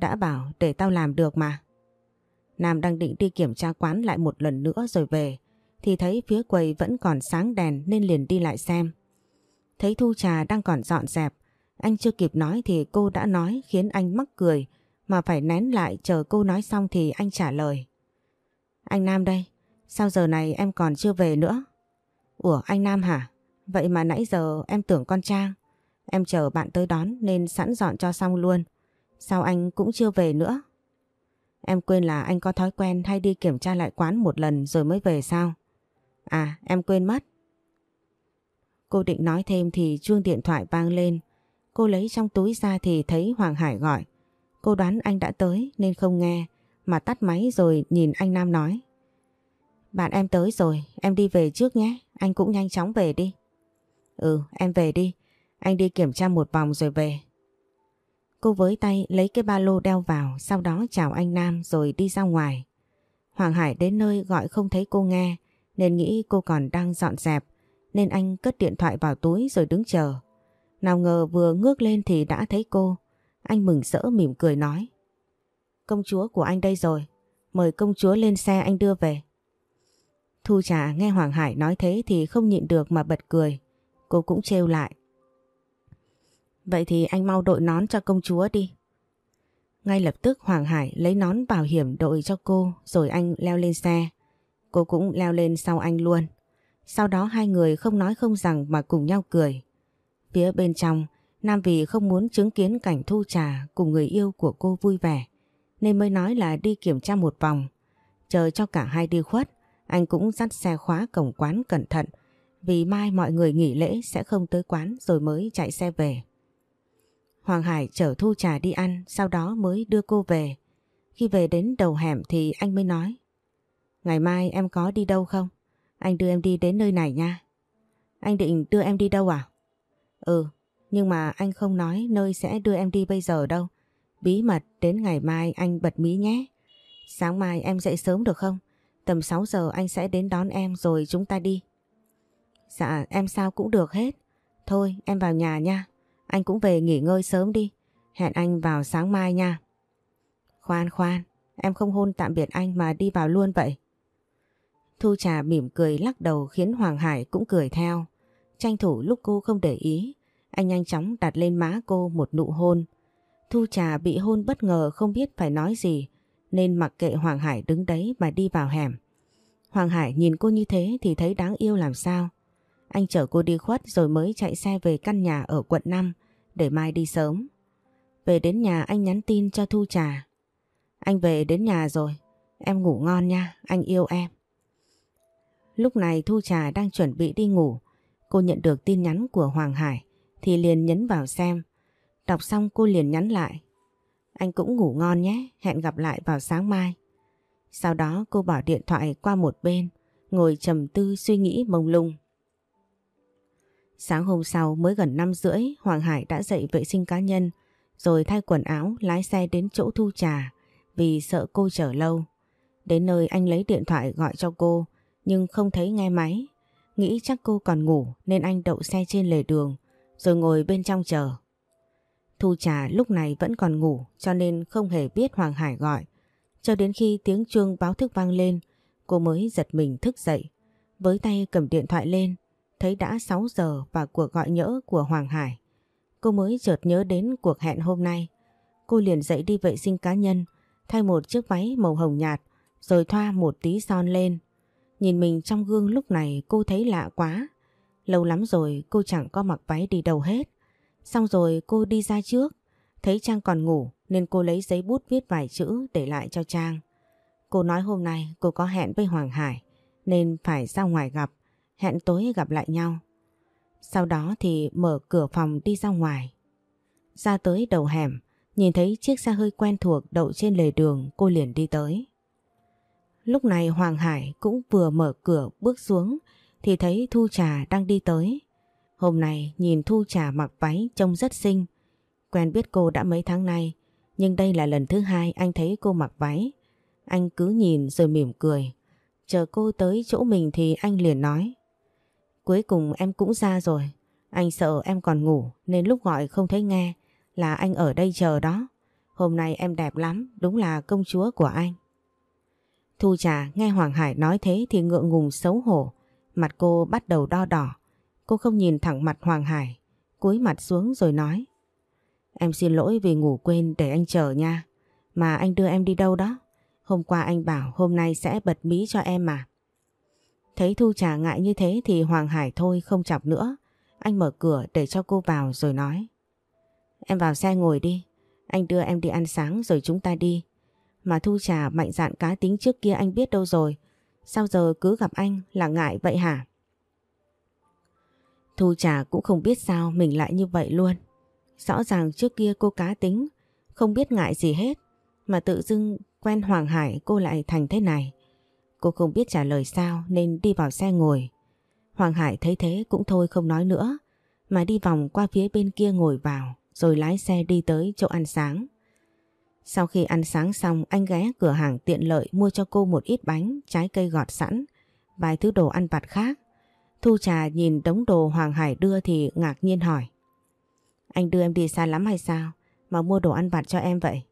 Đã bảo để tao làm được mà. Nam đang định đi kiểm tra quán lại một lần nữa rồi về, thì thấy phía quầy vẫn còn sáng đèn nên liền đi lại xem. Thấy Thu Trà đang còn dọn dẹp, anh chưa kịp nói thì cô đã nói khiến anh mắc cười mà phải nén lại chờ cô nói xong thì anh trả lời. Anh Nam đây, sao giờ này em còn chưa về nữa? Ủa anh Nam hả? Vậy mà nãy giờ em tưởng con Trang. Em chờ bạn tới đón nên sẵn dọn cho xong luôn. Sao anh cũng chưa về nữa? Em quên là anh có thói quen hay đi kiểm tra lại quán một lần rồi mới về sao? À em quên mất. Cô định nói thêm thì chuông điện thoại vang lên. Cô lấy trong túi ra thì thấy Hoàng Hải gọi. Cô đoán anh đã tới nên không nghe mà tắt máy rồi nhìn anh Nam nói. Bạn em tới rồi, em đi về trước nhé, anh cũng nhanh chóng về đi. Ừ, em về đi, anh đi kiểm tra một vòng rồi về. Cô với tay lấy cái ba lô đeo vào, sau đó chào anh Nam rồi đi ra ngoài. Hoàng Hải đến nơi gọi không thấy cô nghe, nên nghĩ cô còn đang dọn dẹp, nên anh cất điện thoại vào túi rồi đứng chờ. Nào ngờ vừa ngước lên thì đã thấy cô. Anh mừng rỡ mỉm cười nói. Công chúa của anh đây rồi. Mời công chúa lên xe anh đưa về. Thu Trà nghe Hoàng Hải nói thế thì không nhịn được mà bật cười. Cô cũng trêu lại. Vậy thì anh mau đội nón cho công chúa đi. Ngay lập tức Hoàng Hải lấy nón bảo hiểm đội cho cô, rồi anh leo lên xe. Cô cũng leo lên sau anh luôn. Sau đó hai người không nói không rằng mà cùng nhau cười. Phía bên trong, Nam vì không muốn chứng kiến cảnh thu trà cùng người yêu của cô vui vẻ, nên mới nói là đi kiểm tra một vòng. Chờ cho cả hai đi khuất, anh cũng dắt xe khóa cổng quán cẩn thận, vì mai mọi người nghỉ lễ sẽ không tới quán rồi mới chạy xe về. Hoàng Hải chở Thu Trà đi ăn, sau đó mới đưa cô về. Khi về đến đầu hẻm thì anh mới nói Ngày mai em có đi đâu không? Anh đưa em đi đến nơi này nha. Anh định đưa em đi đâu à? Ừ, nhưng mà anh không nói nơi sẽ đưa em đi bây giờ đâu. Bí mật đến ngày mai anh bật mí nhé. Sáng mai em dậy sớm được không? Tầm 6 giờ anh sẽ đến đón em rồi chúng ta đi. Dạ em sao cũng được hết. Thôi em vào nhà nha. Anh cũng về nghỉ ngơi sớm đi. Hẹn anh vào sáng mai nha. Khoan khoan, em không hôn tạm biệt anh mà đi vào luôn vậy. Thu Trà mỉm cười lắc đầu khiến Hoàng Hải cũng cười theo. Tranh thủ lúc cô không để ý, anh nhanh chóng đặt lên má cô một nụ hôn. Thu Trà bị hôn bất ngờ không biết phải nói gì, nên mặc kệ Hoàng Hải đứng đấy mà đi vào hẻm. Hoàng Hải nhìn cô như thế thì thấy đáng yêu làm sao. Anh chở cô đi khuất rồi mới chạy xe về căn nhà ở quận 5 để mai đi sớm. Về đến nhà anh nhắn tin cho Thu Trà. Anh về đến nhà rồi, em ngủ ngon nha, anh yêu em. Lúc này Thu Trà đang chuẩn bị đi ngủ, cô nhận được tin nhắn của Hoàng Hải thì liền nhấn vào xem. Đọc xong cô liền nhắn lại. Anh cũng ngủ ngon nhé, hẹn gặp lại vào sáng mai. Sau đó cô bỏ điện thoại qua một bên, ngồi trầm tư suy nghĩ mông lung. Sáng hôm sau mới gần 5 rưỡi, Hoàng Hải đã dậy vệ sinh cá nhân, rồi thay quần áo lái xe đến chỗ thu trà vì sợ cô chờ lâu. Đến nơi anh lấy điện thoại gọi cho cô, nhưng không thấy nghe máy. Nghĩ chắc cô còn ngủ nên anh đậu xe trên lề đường, rồi ngồi bên trong chờ. Thu trà lúc này vẫn còn ngủ cho nên không hề biết Hoàng Hải gọi. Cho đến khi tiếng chuông báo thức vang lên, cô mới giật mình thức dậy. Với tay cầm điện thoại lên, thấy đã 6 giờ và cuộc gọi nhỡ của Hoàng Hải. Cô mới chợt nhớ đến cuộc hẹn hôm nay. Cô liền dậy đi vệ sinh cá nhân, thay một chiếc váy màu hồng nhạt, rồi thoa một tí son lên. Nhìn mình trong gương lúc này cô thấy lạ quá. Lâu lắm rồi cô chẳng có mặc váy đi đâu hết. Xong rồi cô đi ra trước, thấy Trang còn ngủ nên cô lấy giấy bút viết vài chữ để lại cho Trang. Cô nói hôm nay cô có hẹn với Hoàng Hải nên phải ra ngoài gặp, hẹn tối gặp lại nhau. Sau đó thì mở cửa phòng đi ra ngoài. Ra tới đầu hẻm, nhìn thấy chiếc xe hơi quen thuộc đậu trên lề đường cô liền đi tới. Lúc này Hoàng Hải cũng vừa mở cửa bước xuống thì thấy Thu Trà đang đi tới. Hôm nay nhìn Thu Trà mặc váy trông rất xinh. Quen biết cô đã mấy tháng nay nhưng đây là lần thứ hai anh thấy cô mặc váy. Anh cứ nhìn rồi mỉm cười. Chờ cô tới chỗ mình thì anh liền nói. Cuối cùng em cũng ra rồi. Anh sợ em còn ngủ nên lúc gọi không thấy nghe là anh ở đây chờ đó. Hôm nay em đẹp lắm, đúng là công chúa của anh. Thu trà nghe Hoàng Hải nói thế thì ngượng ngùng xấu hổ. Mặt cô bắt đầu đo đỏ. Cô không nhìn thẳng mặt Hoàng Hải. cúi mặt xuống rồi nói. Em xin lỗi vì ngủ quên, để anh chờ nha. Mà anh đưa em đi đâu đó? Hôm qua anh bảo hôm nay sẽ bật mí cho em mà. Thấy Thu Trà ngại như thế thì Hoàng Hải thôi, không chọc nữa. Anh mở cửa để cho cô vào rồi nói. Em vào xe ngồi đi. Anh đưa em đi ăn sáng rồi chúng ta đi. Mà Thu Trà mạnh dạn cá tính trước kia anh biết đâu rồi. Sao giờ cứ gặp anh là ngại vậy hả? Thu Trà cũng không biết sao mình lại như vậy luôn. Rõ ràng trước kia cô cá tính, không biết ngại gì hết. Mà tự dưng quen Hoàng Hải cô lại thành thế này. Cô không biết trả lời sao nên đi vào xe ngồi. Hoàng Hải thấy thế cũng thôi không nói nữa, mà đi vòng qua phía bên kia ngồi vào rồi lái xe đi tới chỗ ăn sáng. Sau khi ăn sáng xong anh ghé cửa hàng tiện lợi mua cho cô một ít bánh, trái cây gọt sẵn, vài thứ đồ ăn vặt khác. Thu trà nhìn đống đồ Hoàng Hải đưa thì ngạc nhiên hỏi. Anh đưa em đi xa lắm hay sao? Mà mua đồ ăn vặt cho em vậy?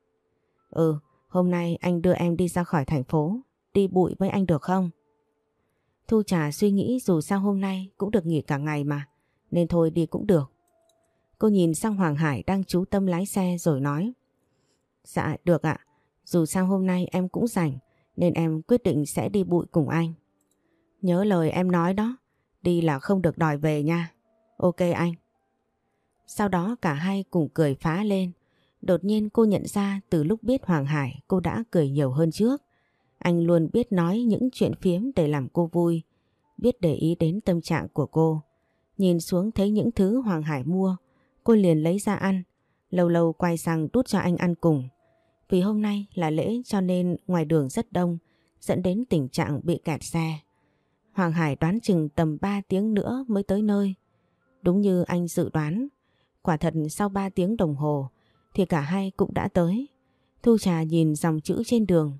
Ừ, hôm nay anh đưa em đi ra khỏi thành phố, đi bụi với anh được không? Thu Trà suy nghĩ dù sao hôm nay cũng được nghỉ cả ngày mà, nên thôi đi cũng được. Cô nhìn sang Hoàng Hải đang chú tâm lái xe rồi nói. Dạ được ạ, dù sao hôm nay em cũng rảnh nên em quyết định sẽ đi bụi cùng anh. Nhớ lời em nói đó, đi là không được đòi về nha. Ok anh. Sau đó cả hai cùng cười phá lên. Đột nhiên cô nhận ra từ lúc biết Hoàng Hải cô đã cười nhiều hơn trước. Anh luôn biết nói những chuyện phiếm để làm cô vui, biết để ý đến tâm trạng của cô. Nhìn xuống thấy những thứ Hoàng Hải mua, cô liền lấy ra ăn, lâu lâu quay sang đút cho anh ăn cùng. Vì hôm nay là lễ cho nên ngoài đường rất đông, dẫn đến tình trạng bị kẹt xe. Hoàng Hải đoán chừng tầm 3 tiếng nữa mới tới nơi. Đúng như anh dự đoán, quả thật sau 3 tiếng đồng hồ thì cả hai cũng đã tới. Thu Trà nhìn dòng chữ trên đường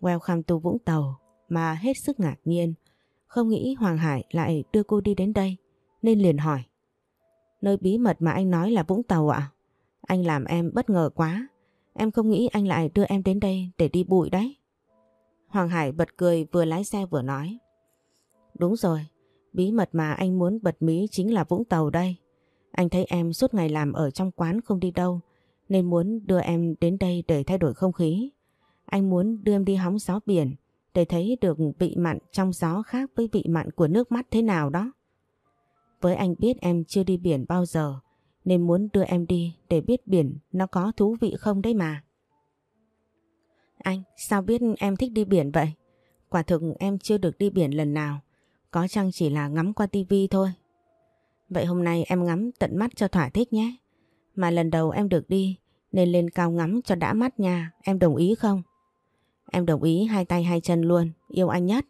Welcome to Vũng Tàu mà hết sức ngạc nhiên. Không nghĩ Hoàng Hải lại đưa cô đi đến đây nên liền hỏi. Nơi bí mật mà anh nói là Vũng Tàu ạ? Anh làm em bất ngờ quá. Em không nghĩ anh lại đưa em đến đây để đi bụi đấy. Hoàng Hải bật cười vừa lái xe vừa nói. Đúng rồi, bí mật mà anh muốn bật mí chính là Vũng Tàu đây. Anh thấy em suốt ngày làm ở trong quán không đi đâu nên muốn đưa em đến đây để thay đổi không khí. Anh muốn đưa em đi hóng gió biển để thấy được vị mặn trong gió khác với vị mặn của nước mắt thế nào đó. Với anh biết em chưa đi biển bao giờ nên muốn đưa em đi để biết biển nó có thú vị không đấy mà. Anh, sao biết em thích đi biển vậy? Quả thực em chưa được đi biển lần nào, có chăng chỉ là ngắm qua tivi thôi. Vậy hôm nay em ngắm tận mắt cho thỏa thích nhé. Mà lần đầu em được đi nên lên cao ngắm cho đã mắt nha, em đồng ý không? Em đồng ý hai tay hai chân luôn, yêu anh nhất.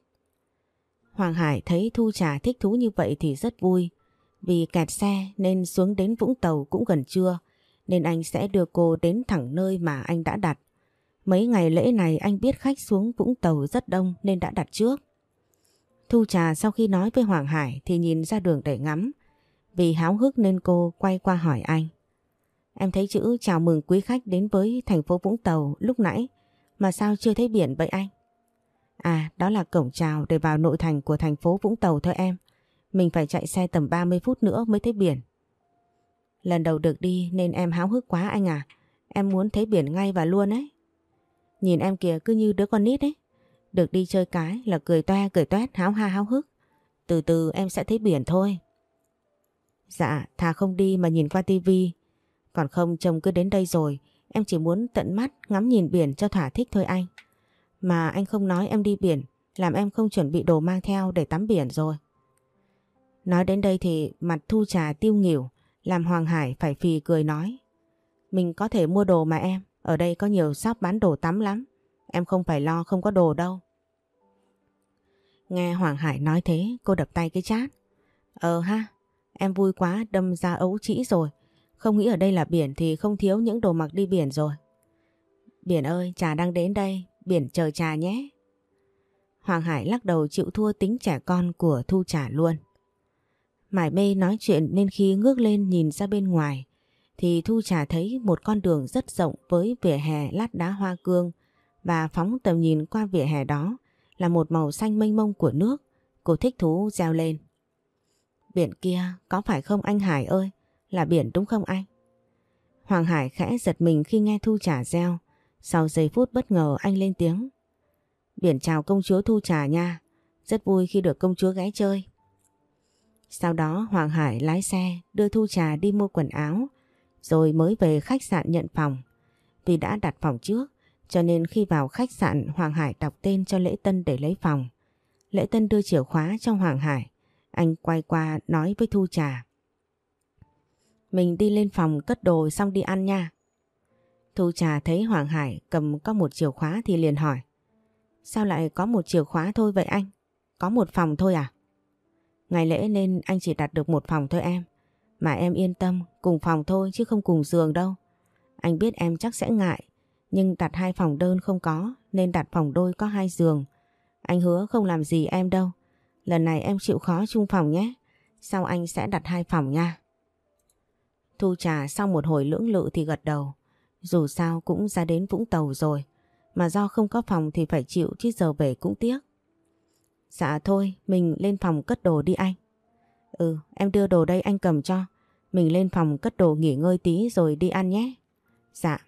Hoàng Hải thấy Thu Trà thích thú như vậy thì rất vui. Vì kẹt xe nên xuống đến Vũng Tàu cũng gần trưa, nên anh sẽ đưa cô đến thẳng nơi mà anh đã đặt. Mấy ngày lễ này anh biết khách xuống Vũng Tàu rất đông nên đã đặt trước. Thu Trà sau khi nói với Hoàng Hải thì nhìn ra đường để ngắm. Vì háo hức nên cô quay qua hỏi anh. Em thấy chữ chào mừng quý khách đến với thành phố Vũng Tàu lúc nãy mà sao chưa thấy biển vậy anh? À đó là cổng chào để vào nội thành của thành phố Vũng Tàu thôi em. Mình phải chạy xe tầm 30 phút nữa mới thấy biển. Lần đầu được đi nên em háo hức quá anh à. Em muốn thấy biển ngay và luôn ấy. Nhìn em kìa cứ như đứa con nít ấy. Được đi chơi cái là cười toe cười toét háo ha háo hức. Từ từ em sẽ thấy biển thôi. Dạ, thà không đi mà nhìn qua tivi. Còn không chồng cứ đến đây rồi. Em chỉ muốn tận mắt ngắm nhìn biển cho thỏa thích thôi anh. Mà anh không nói em đi biển, làm em không chuẩn bị đồ mang theo để tắm biển rồi. Nói đến đây thì mặt thu trà tiêu nghỉu, làm Hoàng Hải phải phì cười nói. Mình có thể mua đồ mà em, ở đây có nhiều shop bán đồ tắm lắm. Em không phải lo không có đồ đâu. Nghe Hoàng Hải nói thế, cô đập tay cái chát. Ờ ha, em vui quá đâm ra ấu trĩ rồi. Không nghĩ ở đây là biển thì không thiếu những đồ mặc đi biển rồi. Biển ơi, trà đang đến đây, biển chờ trà nhé. Hoàng Hải lắc đầu chịu thua tính trẻ con của Thu Trà luôn. Mải mê nói chuyện nên khi ngước lên nhìn ra bên ngoài, thì Thu Trà thấy một con đường rất rộng với vỉa hè lát đá hoa cương và phóng tầm nhìn qua vỉa hè đó là một màu xanh mênh mông của nước. Cô thích thú reo lên. Biển kia, có phải không anh Hải ơi? Là biển đúng không anh? Hoàng Hải khẽ giật mình khi nghe Thu Trà reo. Sau giây phút bất ngờ, anh lên tiếng. Biển chào công chúa Thu Trà nha. Rất vui khi được công chúa ghé chơi. Sau đó Hoàng Hải lái xe đưa Thu Trà đi mua quần áo, rồi mới về khách sạn nhận phòng. Vì đã đặt phòng trước, cho nên khi vào khách sạn Hoàng Hải đọc tên cho Lễ Tân để lấy phòng. Lễ Tân đưa chìa khóa cho Hoàng Hải. Anh quay qua nói với Thu Trà. Mình đi lên phòng cất đồ xong đi ăn nha. Thu Trà thấy Hoàng Hải cầm có một chìa khóa thì liền hỏi. Sao lại có một chìa khóa thôi vậy anh? Có một phòng thôi à? Ngày lễ nên anh chỉ đặt được một phòng thôi em. Mà em yên tâm, cùng phòng thôi chứ không cùng giường đâu. Anh biết em chắc sẽ ngại, nhưng đặt hai phòng đơn không có, nên đặt phòng đôi có hai giường. Anh hứa không làm gì em đâu. Lần này em chịu khó chung phòng nhé. Sau anh sẽ đặt hai phòng nha. Thu trà sau một hồi lưỡng lự thì gật đầu. Dù sao cũng ra đến Vũng Tàu rồi. Mà do không có phòng thì phải chịu chứ giờ về cũng tiếc. Dạ thôi, mình lên phòng cất đồ đi anh. Ừ, em đưa đồ đây anh cầm cho. Mình lên phòng cất đồ nghỉ ngơi tí rồi đi ăn nhé. Dạ.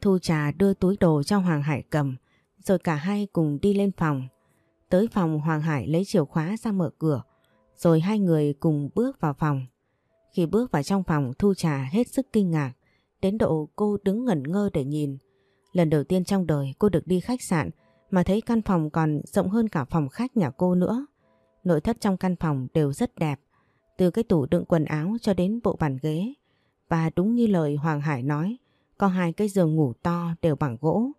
Thu trà đưa túi đồ cho Hoàng Hải cầm, rồi cả hai cùng đi lên phòng. Tới phòng Hoàng Hải lấy chìa khóa ra mở cửa, rồi hai người cùng bước vào phòng. Khi bước vào trong phòng Thu Trà hết sức kinh ngạc, đến độ cô đứng ngẩn ngơ để nhìn. Lần đầu tiên trong đời cô được đi khách sạn mà thấy căn phòng còn rộng hơn cả phòng khách nhà cô nữa. Nội thất trong căn phòng đều rất đẹp, từ cái tủ đựng quần áo cho đến bộ bàn ghế. Và đúng như lời Hoàng Hải nói, có hai cái giường ngủ to đều bằng gỗ.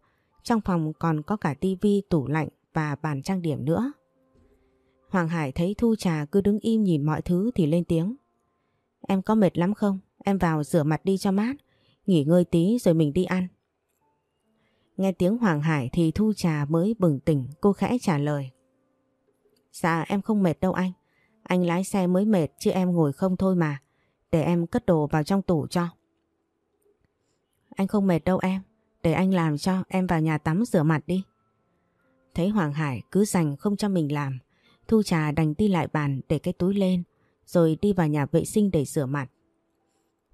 Trong phòng còn có cả tivi, tủ lạnh và bàn trang điểm nữa. Hoàng Hải thấy Thu Trà cứ đứng im nhìn mọi thứ thì lên tiếng. Em có mệt lắm không? Em vào rửa mặt đi cho mát. Nghỉ ngơi tí rồi mình đi ăn. Nghe tiếng Hoàng Hải thì Thu Trà mới bừng tỉnh, cô khẽ trả lời. Dạ em không mệt đâu anh. Anh lái xe mới mệt chứ em ngồi không thôi mà. Để em cất đồ vào trong tủ cho. Anh không mệt đâu em. Để anh làm cho, em vào nhà tắm rửa mặt đi. Thấy Hoàng Hải cứ dành không cho mình làm. Thu Trà đành đi lại bàn để cái túi lên, rồi đi vào nhà vệ sinh để rửa mặt.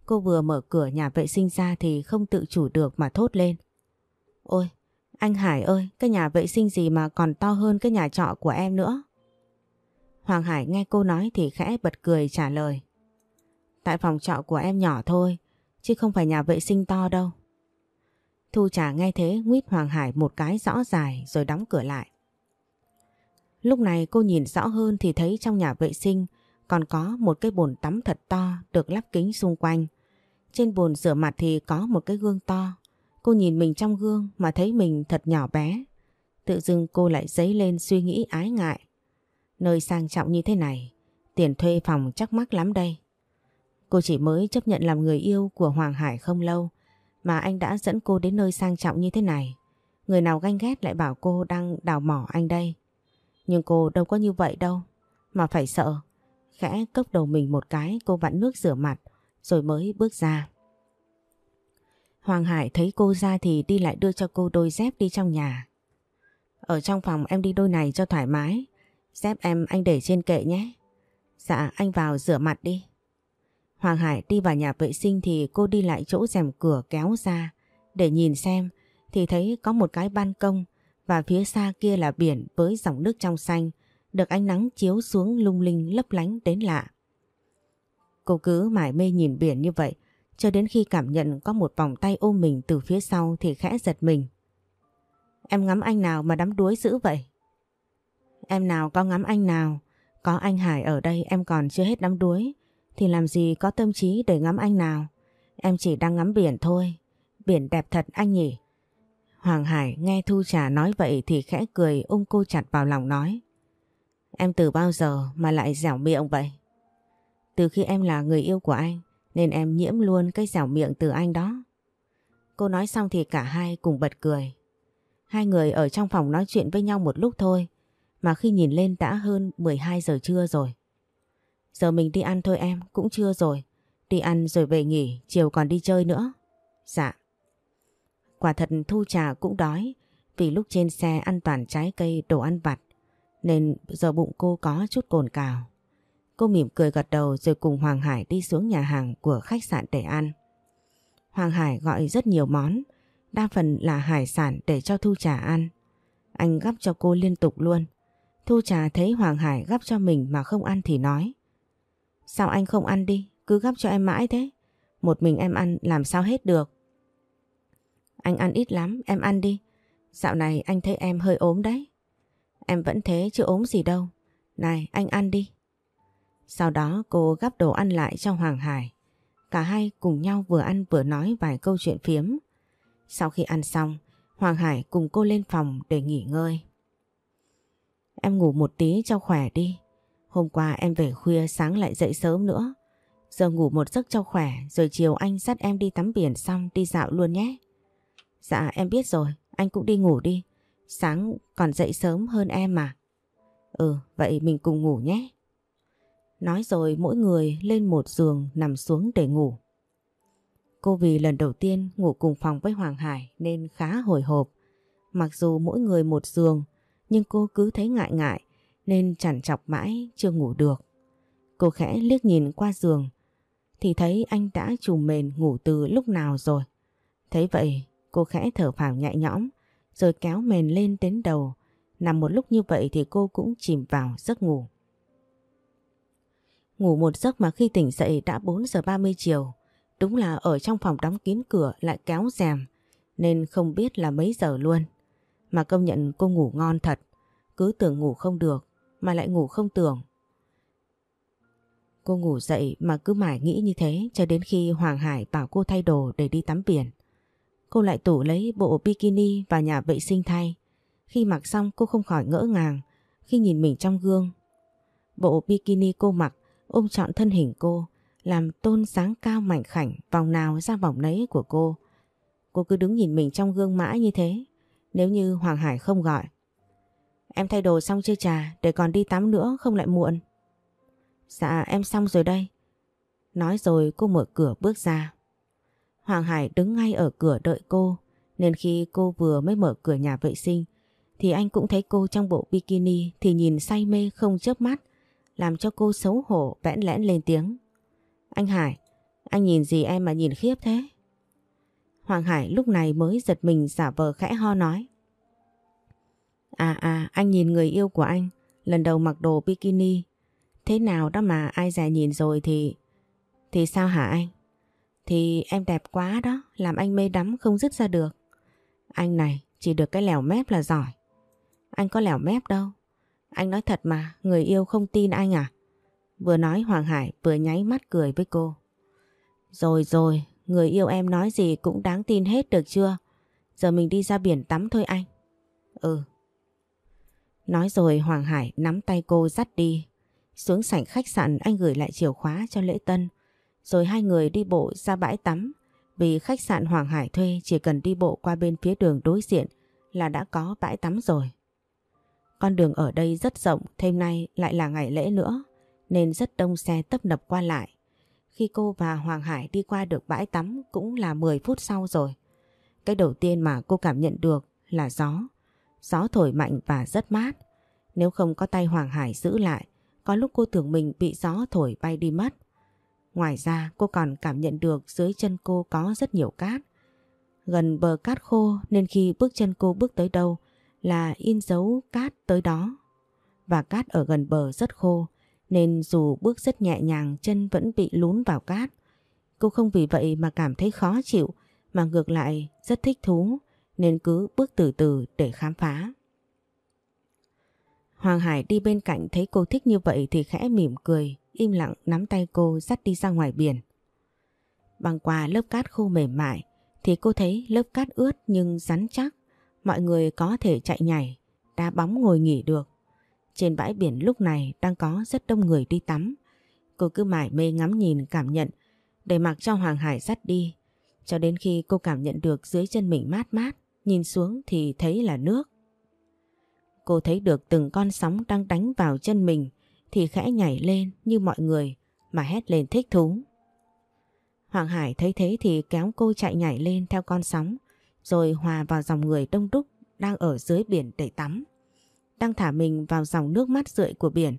Cô vừa mở cửa nhà vệ sinh ra thì không tự chủ được mà thốt lên. Ôi, Anh Hải ơi, cái nhà vệ sinh gì mà còn to hơn cái nhà trọ của em nữa? Hoàng Hải nghe cô nói thì khẽ bật cười trả lời. Tại phòng trọ của em nhỏ thôi, chứ không phải nhà vệ sinh to đâu. Thu Trà nghe thế nguyết Hoàng Hải một cái rõ dài rồi đóng cửa lại. Lúc này cô nhìn rõ hơn thì thấy trong nhà vệ sinh còn có một cái bồn tắm thật to được lắp kính xung quanh. Trên bồn rửa mặt thì có một cái gương to. Cô nhìn mình trong gương mà thấy mình thật nhỏ bé. Tự dưng cô lại dấy lên suy nghĩ ái ngại. Nơi sang trọng như thế này, tiền thuê phòng chắc mắc lắm đây. Cô chỉ mới chấp nhận làm người yêu của Hoàng Hải không lâu mà anh đã dẫn cô đến nơi sang trọng như thế này. Người nào ganh ghét lại bảo cô đang đào mỏ anh đây. Nhưng cô đâu có như vậy đâu, mà phải sợ. Khẽ cốc đầu mình một cái cô vặn nước rửa mặt rồi mới bước ra. Hoàng Hải thấy cô ra thì đi lại đưa cho cô đôi dép đi trong nhà. Ở trong phòng em đi đôi này cho thoải mái. Dép em anh để trên kệ nhé. Dạ anh vào rửa mặt đi. Hoàng Hải đi vào nhà vệ sinh thì cô đi lại chỗ rèm cửa kéo ra để nhìn xem thì thấy có một cái ban công và phía xa kia là biển với dòng nước trong xanh, được ánh nắng chiếu xuống lung linh lấp lánh đến lạ. Cô cứ mải mê nhìn biển như vậy cho đến khi cảm nhận có một vòng tay ôm mình từ phía sau thì khẽ giật mình. Em ngắm anh nào mà đắm đuối dữ vậy? Em nào có ngắm anh nào, có anh Hải ở đây em còn chưa hết đắm đuối, thì làm gì có tâm trí để ngắm anh nào. Em chỉ đang ngắm biển thôi, biển đẹp thật anh nhỉ. Hoàng Hải nghe Thu Trà nói vậy thì khẽ cười ôm cô chặt vào lòng nói. Em từ bao giờ mà lại dẻo miệng vậy? Từ khi em là người yêu của anh nên em nhiễm luôn cái dẻo miệng từ anh đó. Cô nói xong thì cả hai cùng bật cười. Hai người ở trong phòng nói chuyện với nhau một lúc thôi mà khi nhìn lên đã hơn 12 giờ trưa rồi. Giờ mình đi ăn thôi em, cũng chưa rồi. Đi ăn rồi về nghỉ, chiều còn đi chơi nữa. Dạ. Quả thật Thu Trà cũng đói vì lúc trên xe ăn toàn trái cây đồ ăn vặt nên giờ bụng cô có chút cồn cào. Cô mỉm cười gật đầu rồi cùng Hoàng Hải đi xuống nhà hàng của khách sạn để ăn. Hoàng Hải gọi rất nhiều món, đa phần là hải sản để cho Thu Trà ăn. Anh gắp cho cô liên tục luôn. Thu Trà thấy Hoàng Hải gắp cho mình mà không ăn thì nói. Sao anh không ăn đi, cứ gắp cho em mãi thế. Một mình em ăn làm sao hết được. Anh ăn ít lắm, em ăn đi. Dạo này anh thấy em hơi ốm đấy. Em vẫn thế chứ ốm gì đâu. Này, anh ăn đi. Sau đó cô gắp đồ ăn lại cho Hoàng Hải. Cả hai cùng nhau vừa ăn vừa nói vài câu chuyện phiếm. Sau khi ăn xong, Hoàng Hải cùng cô lên phòng để nghỉ ngơi. Em ngủ một tí cho khỏe đi. Hôm qua em về khuya sáng lại dậy sớm nữa. Giờ ngủ một giấc cho khỏe rồi chiều anh dắt em đi tắm biển xong đi dạo luôn nhé. Dạ em biết rồi, anh cũng đi ngủ đi. Sáng còn dậy sớm hơn em mà. Ừ, vậy mình cùng ngủ nhé. Nói rồi mỗi người lên một giường nằm xuống để ngủ. Cô vì lần đầu tiên ngủ cùng phòng với Hoàng Hải nên khá hồi hộp. Mặc dù mỗi người một giường, nhưng cô cứ thấy ngại ngại nên chẳng chọc mãi chưa ngủ được. Cô khẽ liếc nhìn qua giường, thì thấy anh đã trùm mền ngủ từ lúc nào rồi. Thấy vậy, cô khẽ thở phào nhẹ nhõm, rồi kéo mền lên đến đầu. Nằm một lúc như vậy thì cô cũng chìm vào giấc ngủ. Ngủ một giấc mà khi tỉnh dậy đã 4 giờ 30 chiều. Đúng là ở trong phòng đóng kín cửa lại kéo rèm, nên không biết là mấy giờ luôn. Mà công nhận cô ngủ ngon thật. Cứ tưởng ngủ không được mà lại ngủ không tưởng. Cô ngủ dậy mà cứ mãi nghĩ như thế cho đến khi Hoàng Hải bảo cô thay đồ để đi tắm biển. Cô lại tủ lấy bộ bikini vào nhà vệ sinh thay. Khi mặc xong cô không khỏi ngỡ ngàng khi nhìn mình trong gương. Bộ bikini cô mặc ôm trọn thân hình cô, làm tôn sáng cao mảnh khảnh vòng nào ra vòng nấy của cô. Cô cứ đứng nhìn mình trong gương mãi như thế. Nếu như Hoàng Hải không gọi Em thay đồ xong chưa trà, để còn đi tắm nữa, không lại muộn. Dạ em xong rồi đây. Nói rồi cô mở cửa bước ra. Hoàng Hải đứng ngay ở cửa đợi cô, nên khi cô vừa mới mở cửa nhà vệ sinh, thì anh cũng thấy cô trong bộ bikini thì nhìn say mê không chớp mắt làm cho cô xấu hổ bẽn lẽn lên tiếng. Anh Hải, anh nhìn gì em mà nhìn khiếp thế? Hoàng Hải lúc này mới giật mình giả vờ khẽ ho nói. À à, anh nhìn người yêu của anh, lần đầu mặc đồ bikini. Thế nào đó mà ai già nhìn rồi thì... Thì sao hả anh? Thì em đẹp quá đó, làm anh mê đắm không dứt ra được. Anh này, chỉ được cái lèo mép là giỏi. Anh có lèo mép đâu. Anh nói thật mà, người yêu không tin anh à? Vừa nói Hoàng Hải vừa nháy mắt cười với cô. Rồi rồi, người yêu em nói gì cũng đáng tin hết được chưa? Giờ mình đi ra biển tắm thôi anh. Ừ. Nói rồi Hoàng Hải nắm tay cô dắt đi. Xuống sảnh khách sạn anh gửi lại chìa khóa cho lễ tân. Rồi hai người đi bộ ra bãi tắm. Vì khách sạn Hoàng Hải thuê chỉ cần đi bộ qua bên phía đường đối diện là đã có bãi tắm rồi. Con đường ở đây rất rộng, thêm nay lại là ngày lễ nữa, nên rất đông xe tấp nập qua lại. Khi cô và Hoàng Hải đi qua được bãi tắm cũng là 10 phút sau rồi. Cái đầu tiên mà cô cảm nhận được là gió. Gió thổi mạnh và rất mát. Nếu không có tay Hoàng Hải giữ lại, có lúc cô tưởng mình bị gió thổi bay đi mất. Ngoài ra cô còn cảm nhận được dưới chân cô có rất nhiều cát. Gần bờ cát khô nên khi bước chân cô bước tới đâu là in dấu cát tới đó. Và cát ở gần bờ rất khô nên dù bước rất nhẹ nhàng chân vẫn bị lún vào cát. Cô không vì vậy mà cảm thấy khó chịu mà ngược lại rất thích thú nên cứ bước từ từ để khám phá. Hoàng Hải đi bên cạnh thấy cô thích như vậy thì khẽ mỉm cười, im lặng nắm tay cô dắt đi ra ngoài biển. Băng qua lớp cát khô mềm mại thì cô thấy lớp cát ướt nhưng rắn chắc, mọi người có thể chạy nhảy, đá bóng ngồi nghỉ được. Trên bãi biển lúc này đang có rất đông người đi tắm. Cô cứ mải mê ngắm nhìn cảm nhận để mặc cho Hoàng Hải dắt đi. Cho đến khi cô cảm nhận được dưới chân mình mát mát, nhìn xuống thì thấy là nước. Cô thấy được từng con sóng đang đánh vào chân mình thì khẽ nhảy lên như mọi người mà hét lên thích thú. Hoàng Hải thấy thế thì kéo cô chạy nhảy lên theo con sóng rồi hòa vào dòng người đông đúc đang ở dưới biển để tắm. Đang thả mình vào dòng nước mát rượi của biển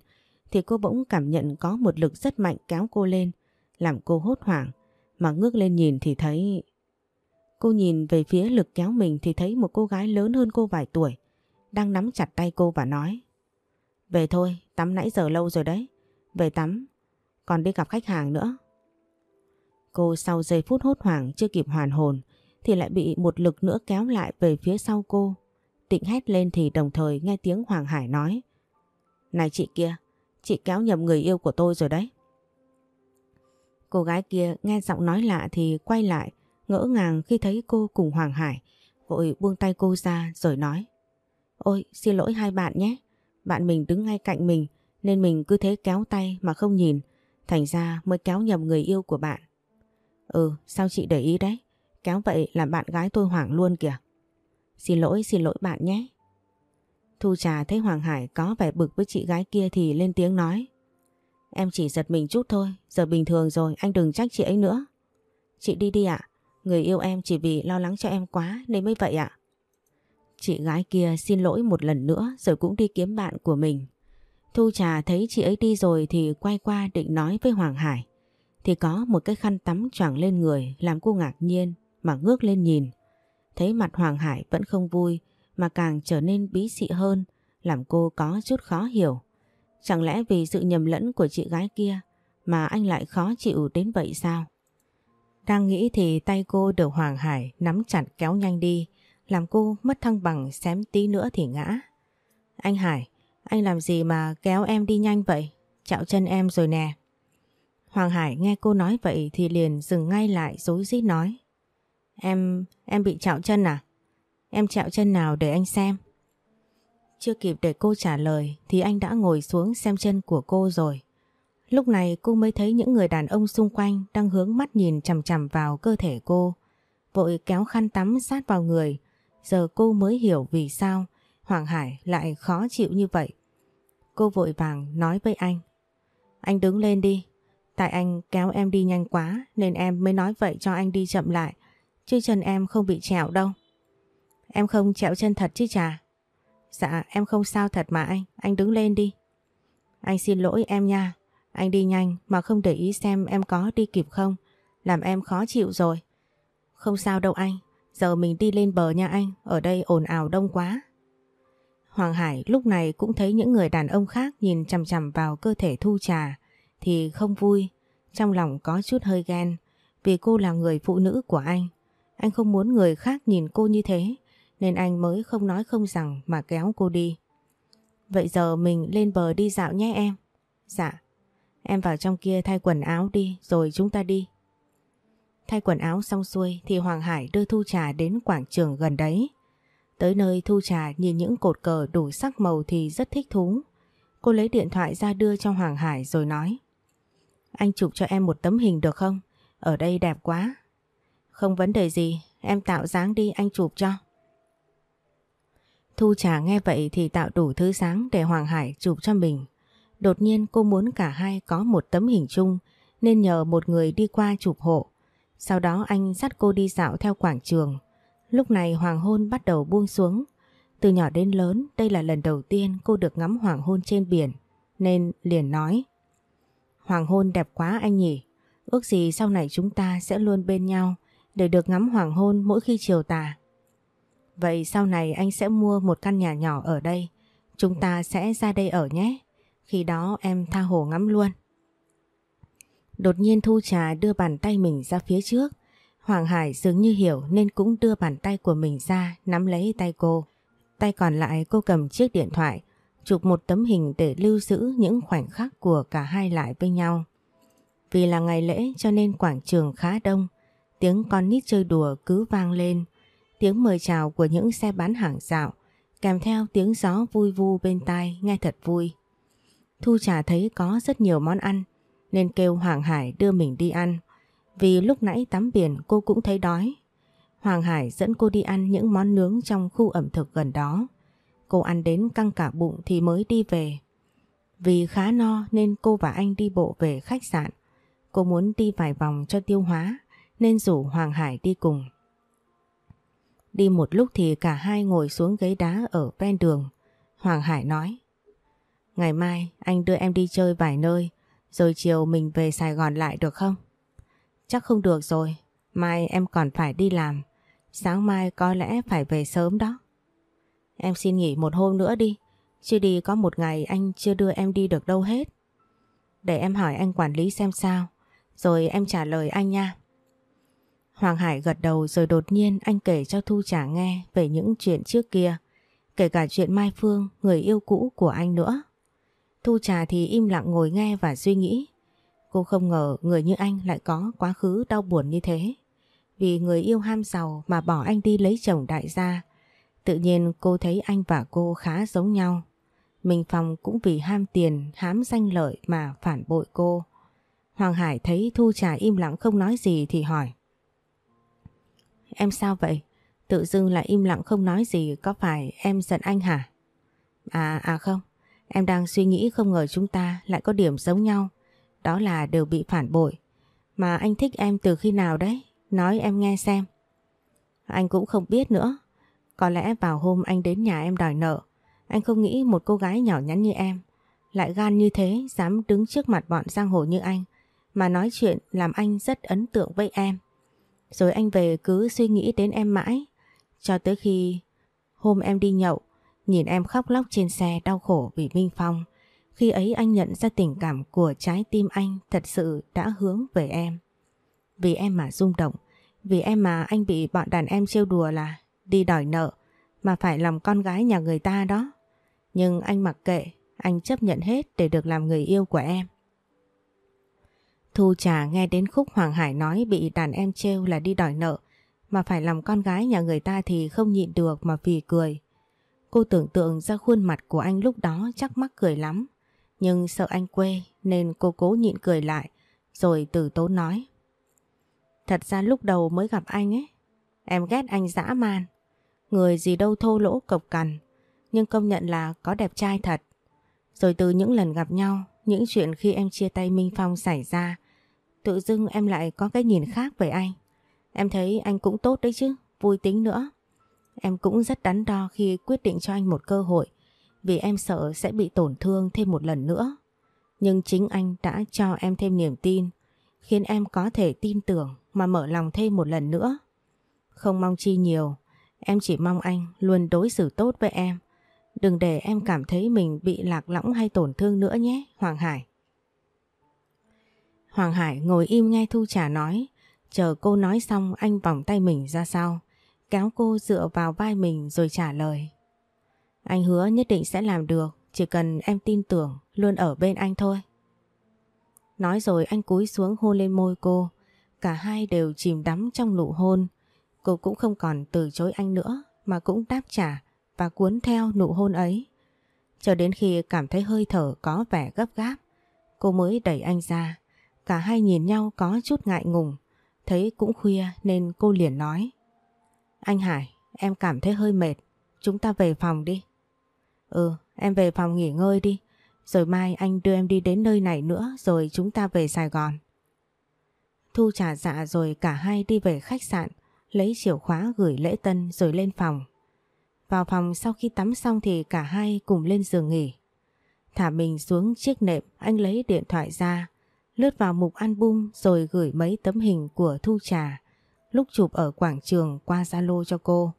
thì cô bỗng cảm nhận có một lực rất mạnh kéo cô lên làm cô hốt hoảng mà ngước lên nhìn thì thấy... Cô nhìn về phía lực kéo mình thì thấy một cô gái lớn hơn cô vài tuổi đang nắm chặt tay cô và nói Về thôi, tắm nãy giờ lâu rồi đấy. Về tắm, còn đi gặp khách hàng nữa. Cô sau giây phút hốt hoảng chưa kịp hoàn hồn thì lại bị một lực nữa kéo lại về phía sau cô. Định hét lên thì đồng thời nghe tiếng Hoàng Hải nói Này chị kia, chị kéo nhầm người yêu của tôi rồi đấy. Cô gái kia nghe giọng nói lạ thì quay lại, ngỡ ngàng khi thấy cô cùng Hoàng Hải, vội buông tay cô ra rồi nói Ôi, xin lỗi hai bạn nhé, bạn mình đứng ngay cạnh mình nên mình cứ thế kéo tay mà không nhìn, thành ra mới kéo nhầm người yêu của bạn. Ừ, sao chị để ý đấy? Kéo vậy làm bạn gái tôi hoảng luôn kìa. Xin lỗi, xin lỗi bạn nhé. Thu trà thấy Hoàng Hải có vẻ bực với chị gái kia thì lên tiếng nói. Em chỉ giật mình chút thôi, giờ bình thường rồi, anh đừng trách chị ấy nữa. Chị đi đi ạ, người yêu em chỉ vì lo lắng cho em quá nên mới vậy ạ. Chị gái kia xin lỗi một lần nữa rồi cũng đi kiếm bạn của mình. Thu trà thấy chị ấy đi rồi thì quay qua định nói với Hoàng Hải thì có một cái khăn tắm choàng lên người làm cô ngạc nhiên mà ngước lên nhìn. Thấy mặt Hoàng Hải vẫn không vui mà càng trở nên bí xị hơn làm cô có chút khó hiểu. Chẳng lẽ vì sự nhầm lẫn của chị gái kia mà anh lại khó chịu đến vậy sao? Đang nghĩ thì tay cô được Hoàng Hải nắm chặt kéo nhanh đi làm cô mất thăng bằng xém tí nữa thì ngã. Anh Hải, anh làm gì mà kéo em đi nhanh vậy? Chạo chân em rồi nè. Hoàng Hải nghe cô nói vậy thì liền dừng ngay lại dối rít nói. Em, em bị chạo chân à? Em chạo chân nào để anh xem? Chưa kịp để cô trả lời thì anh đã ngồi xuống xem chân của cô rồi. Lúc này cô mới thấy những người đàn ông xung quanh đang hướng mắt nhìn chằm chằm vào cơ thể cô. Vội kéo khăn tắm sát vào người. Giờ cô mới hiểu vì sao Hoàng Hải lại khó chịu như vậy. Cô vội vàng nói với anh. Anh đứng lên đi, Tại anh kéo em đi nhanh quá nên em mới nói vậy cho anh đi chậm lại. Chứ chân em không bị trẹo đâu. Em không trẹo chân thật chứ chả. Dạ em không sao thật mà anh, anh đứng lên đi. Anh xin lỗi em nha. Anh đi nhanh mà không để ý xem em có đi kịp không. Làm em khó chịu rồi. Không sao đâu anh. Giờ mình đi lên bờ nha anh. Ở đây ồn ào đông quá. Hoàng Hải lúc này cũng thấy những người đàn ông khác nhìn chằm chằm vào cơ thể Thu Trà thì không vui, trong lòng có chút hơi ghen vì cô là người phụ nữ của anh. Anh không muốn người khác nhìn cô như thế, nên anh mới không nói không rằng mà kéo cô đi. Vậy giờ mình lên bờ đi dạo nhé em. Dạ. Em vào trong kia thay quần áo đi, rồi chúng ta đi. Thay quần áo xong xuôi thì Hoàng Hải đưa Thu Trà đến quảng trường gần đấy. Tới nơi Thu Trà nhìn những cột cờ đủ sắc màu thì rất thích thú. Cô lấy điện thoại ra đưa cho Hoàng Hải rồi nói. Anh chụp cho em một tấm hình được không? Ở đây đẹp quá. Không vấn đề gì, em tạo dáng đi anh chụp cho. Thu Trà nghe vậy thì tạo đủ thứ sáng để Hoàng Hải chụp cho mình. Đột nhiên cô muốn cả hai có một tấm hình chung nên nhờ một người đi qua chụp hộ. Sau đó anh dắt cô đi dạo theo quảng trường. Lúc này hoàng hôn bắt đầu buông xuống. Từ nhỏ đến lớn đây là lần đầu tiên cô được ngắm hoàng hôn trên biển nên liền nói Hoàng hôn đẹp quá anh nhỉ. Ước gì sau này chúng ta sẽ luôn bên nhau để được ngắm hoàng hôn mỗi khi chiều tà. Vậy sau này anh sẽ mua một căn nhà nhỏ ở đây. Chúng ta sẽ ra đây ở nhé. Khi đó em tha hồ ngắm luôn. Đột nhiên Thu Trà đưa bàn tay mình ra phía trước. Hoàng Hải dường như hiểu nên cũng đưa bàn tay của mình ra nắm lấy tay cô. Tay còn lại cô cầm chiếc điện thoại, chụp một tấm hình để lưu giữ những khoảnh khắc của cả hai lại với nhau. Vì là ngày lễ cho nên quảng trường khá đông, tiếng con nít chơi đùa cứ vang lên, tiếng mời chào của những xe bán hàng dạo, kèm theo tiếng gió vui vu bên tai nghe thật vui. Thu Trà thấy có rất nhiều món ăn, nên kêu Hoàng Hải đưa mình đi ăn. Vì lúc nãy tắm biển cô cũng thấy đói. Hoàng Hải dẫn cô đi ăn những món nướng trong khu ẩm thực gần đó. Cô ăn đến căng cả bụng thì mới đi về. Vì khá no nên cô và anh đi bộ về khách sạn. Cô muốn đi vài vòng cho tiêu hóa nên rủ Hoàng Hải đi cùng. Đi một lúc thì cả hai ngồi xuống ghế đá ở ven đường. Hoàng Hải nói Ngày mai anh đưa em đi chơi vài nơi rồi chiều mình về Sài Gòn lại được không? Chắc không được rồi, mai em còn phải đi làm, sáng mai có lẽ phải về sớm đó. Em xin nghỉ một hôm nữa đi, chứ đi có một ngày anh chưa đưa em đi được đâu hết. Để em hỏi anh quản lý xem sao, rồi em trả lời anh nha. Hoàng Hải gật đầu rồi đột nhiên anh kể cho Thu Trà nghe về những chuyện trước kia, kể cả chuyện Mai Phương, người yêu cũ của anh nữa. Thu Trà thì im lặng ngồi nghe và suy nghĩ. Cô không ngờ người như anh lại có quá khứ đau buồn như thế. Vì người yêu ham giàu mà bỏ anh đi lấy chồng đại gia. Tự nhiên cô thấy anh và cô khá giống nhau. Minh Phòng cũng vì ham tiền, hám danh lợi mà phản bội cô. Hoàng Hải thấy Thu Trà im lặng không nói gì thì hỏi. Em sao vậy? Tự dưng lại im lặng không nói gì có phải em giận anh hả? À à không, Em đang suy nghĩ không ngờ chúng ta lại có điểm giống nhau. Đó là đều bị phản bội. Mà anh thích em từ khi nào đấy? Nói em nghe xem. Anh cũng không biết nữa. Có lẽ vào hôm anh đến nhà em đòi nợ. Anh không nghĩ một cô gái nhỏ nhắn như em lại gan như thế dám đứng trước mặt bọn giang hồ như anh mà nói chuyện làm anh rất ấn tượng với em. Rồi anh về cứ suy nghĩ đến em mãi cho tới khi hôm em đi nhậu Nhìn em khóc lóc trên xe đau khổ vì Minh Phong. Khi ấy anh nhận ra tình cảm của trái tim anh thật sự đã hướng về em. Vì em mà rung động, vì em mà anh bị bọn đàn em trêu đùa là đi đòi nợ mà phải làm con gái nhà người ta đó. Nhưng anh mặc kệ, anh chấp nhận hết để được làm người yêu của em. Thu Trà nghe đến khúc Hoàng Hải nói bị đàn em trêu là đi đòi nợ mà phải làm con gái nhà người ta thì không nhịn được mà vì cười. Cô tưởng tượng ra khuôn mặt của anh lúc đó chắc mắc cười lắm. Nhưng sợ anh quê nên cô cố nhịn cười lại rồi từ tố nói. Thật ra lúc đầu mới gặp anh ấy, em ghét anh dã man. Người gì đâu thô lỗ cộc cằn, nhưng công nhận là có đẹp trai thật. Rồi từ những lần gặp nhau, những chuyện khi em chia tay Minh Phong xảy ra, tự dưng em lại có cái nhìn khác về anh. Em thấy anh cũng tốt đấy chứ, vui tính nữa. Em cũng rất đắn đo khi quyết định cho anh một cơ hội vì em sợ sẽ bị tổn thương thêm một lần nữa. Nhưng chính anh đã cho em thêm niềm tin khiến em có thể tin tưởng mà mở lòng thêm một lần nữa. Không mong chi nhiều, em chỉ mong anh luôn đối xử tốt với em Đừng để em cảm thấy mình bị lạc lõng hay tổn thương nữa nhé, Hoàng Hải. Hoàng Hải ngồi im nghe Thu Trà nói, chờ cô nói xong anh vòng tay mình ra sau, kéo cô dựa vào vai mình rồi trả lời. Anh hứa nhất định sẽ làm được, chỉ cần em tin tưởng, luôn ở bên anh thôi. Nói rồi anh cúi xuống hôn lên môi cô, cả hai đều chìm đắm trong nụ hôn. Cô cũng không còn từ chối anh nữa mà cũng đáp trả và cuốn theo nụ hôn ấy. Cho đến khi cảm thấy hơi thở có vẻ gấp gáp, cô mới đẩy anh ra. Cả hai nhìn nhau có chút ngại ngùng, thấy cũng khuya nên cô liền nói. Anh Hải, em cảm thấy hơi mệt, chúng ta về phòng đi. Ừ, em về phòng nghỉ ngơi đi, rồi mai anh đưa em đi đến nơi này nữa rồi chúng ta về Sài Gòn. Thu trả dạ rồi cả hai đi về khách sạn, lấy chìa khóa gửi lễ tân rồi lên phòng. Vào phòng sau khi tắm xong thì cả hai cùng lên giường nghỉ. Thả mình xuống chiếc nệm, anh lấy điện thoại ra, lướt vào mục album rồi gửi mấy tấm hình của Thu Trà, lúc chụp ở quảng trường qua Zalo cho cô.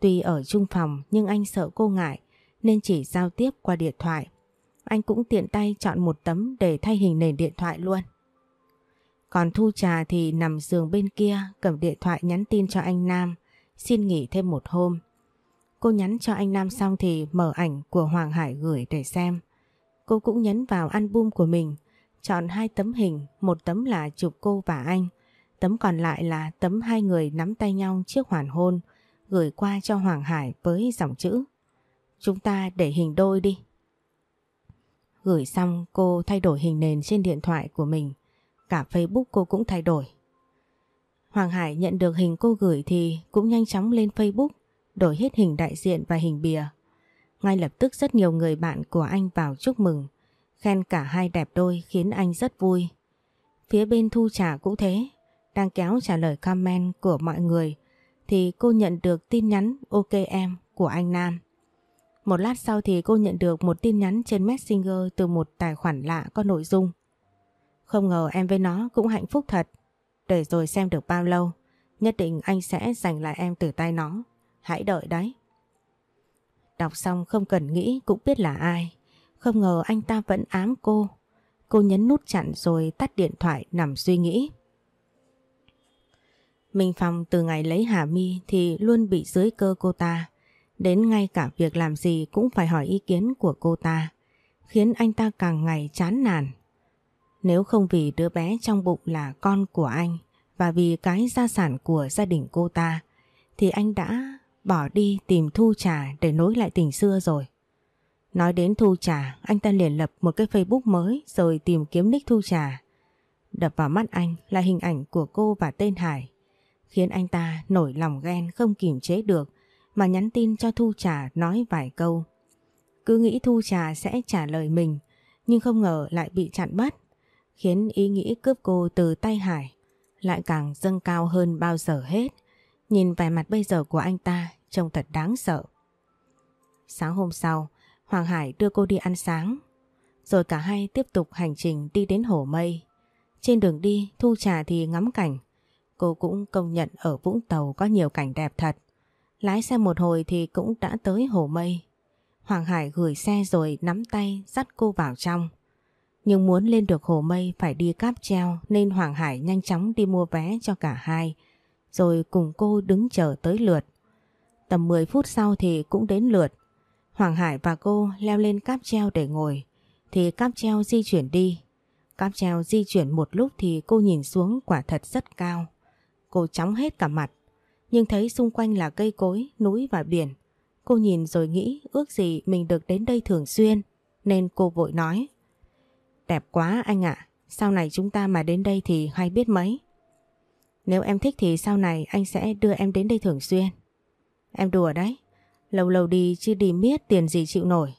Tuy ở chung phòng nhưng anh sợ cô ngại nên chỉ giao tiếp qua điện thoại. Anh cũng tiện tay chọn một tấm để thay hình nền điện thoại luôn. Còn Thu Trà thì nằm giường bên kia cầm điện thoại nhắn tin cho anh Nam xin nghỉ thêm một hôm. Cô nhắn cho anh Nam xong thì mở ảnh của Hoàng Hải gửi để xem. Cô cũng nhấn vào album của mình, chọn hai tấm hình, một tấm là chụp cô và anh, tấm còn lại là tấm hai người nắm tay nhau trước hoàn hôn, gửi qua cho Hoàng Hải với dòng chữ. Chúng ta để hình đôi đi. Gửi xong cô thay đổi hình nền trên điện thoại của mình, cả Facebook cô cũng thay đổi. Hoàng Hải nhận được hình cô gửi thì cũng nhanh chóng lên Facebook đổi hết hình đại diện và hình bìa. Ngay lập tức rất nhiều người bạn của anh vào chúc mừng, khen cả hai đẹp đôi khiến anh rất vui. Phía bên Thu Trà cũng thế, đang kéo trả lời comment của mọi người thì cô nhận được tin nhắn ok em của anh Nam. Một lát sau thì cô nhận được một tin nhắn trên Messenger từ một tài khoản lạ có nội dung. Không ngờ em với nó cũng hạnh phúc thật. Để rồi xem được bao lâu, nhất định anh sẽ giành lại em từ tay nó. Hãy đợi đấy. Đọc xong không cần nghĩ cũng biết là ai. Không ngờ anh ta vẫn ám cô. Cô nhấn nút chặn rồi tắt điện thoại nằm suy nghĩ. Minh Phong từ ngày lấy Hà Mi thì luôn bị dưới cơ cô ta. Đến ngay cả việc làm gì cũng phải hỏi ý kiến của cô ta. Khiến anh ta càng ngày chán nản. Nếu không vì đứa bé trong bụng là con của anh và vì cái gia sản của gia đình cô ta, thì anh đã bỏ đi tìm Thu Trà để nối lại tình xưa rồi. Nói đến Thu Trà, anh ta liền lập một cái Facebook mới rồi tìm kiếm nick Thu Trà. Đập vào mắt anh là hình ảnh của cô và tên Hải, khiến anh ta nổi lòng ghen không kìm chế được mà nhắn tin cho Thu Trà nói vài câu. Cứ nghĩ Thu Trà sẽ trả lời mình, nhưng không ngờ lại bị chặn bắt, khiến ý nghĩ cướp cô từ tay Hải lại càng dâng cao hơn bao giờ hết. Nhìn vẻ mặt bây giờ của anh ta trông thật đáng sợ. Sáng hôm sau, Hoàng Hải đưa cô đi ăn sáng. Rồi cả hai tiếp tục hành trình đi đến Hồ Mây. Trên đường đi, Thu Trà thì ngắm cảnh. Cô cũng công nhận ở Vũng Tàu có nhiều cảnh đẹp thật. Lái xe một hồi thì cũng đã tới Hồ Mây. Hoàng Hải gửi xe rồi nắm tay dắt cô vào trong. Nhưng muốn lên được Hồ Mây phải đi cáp treo nên Hoàng Hải nhanh chóng đi mua vé cho cả hai rồi cùng cô đứng chờ tới lượt. Tầm 10 phút sau thì cũng đến lượt. Hoàng Hải và cô leo lên cáp treo để ngồi, thì cáp treo di chuyển đi. Cáp treo di chuyển một lúc thì cô nhìn xuống quả thật rất cao. Cô chóng hết cả mặt, nhưng thấy xung quanh là cây cối, núi và biển. Cô nhìn rồi nghĩ ước gì mình được đến đây thường xuyên, nên cô vội nói. Đẹp quá anh ạ, sau này chúng ta mà đến đây thì hay biết mấy. Nếu em thích thì sau này anh sẽ đưa em đến đây thường xuyên. Em đùa đấy. Lâu lâu đi chứ đi miết tiền gì chịu nổi.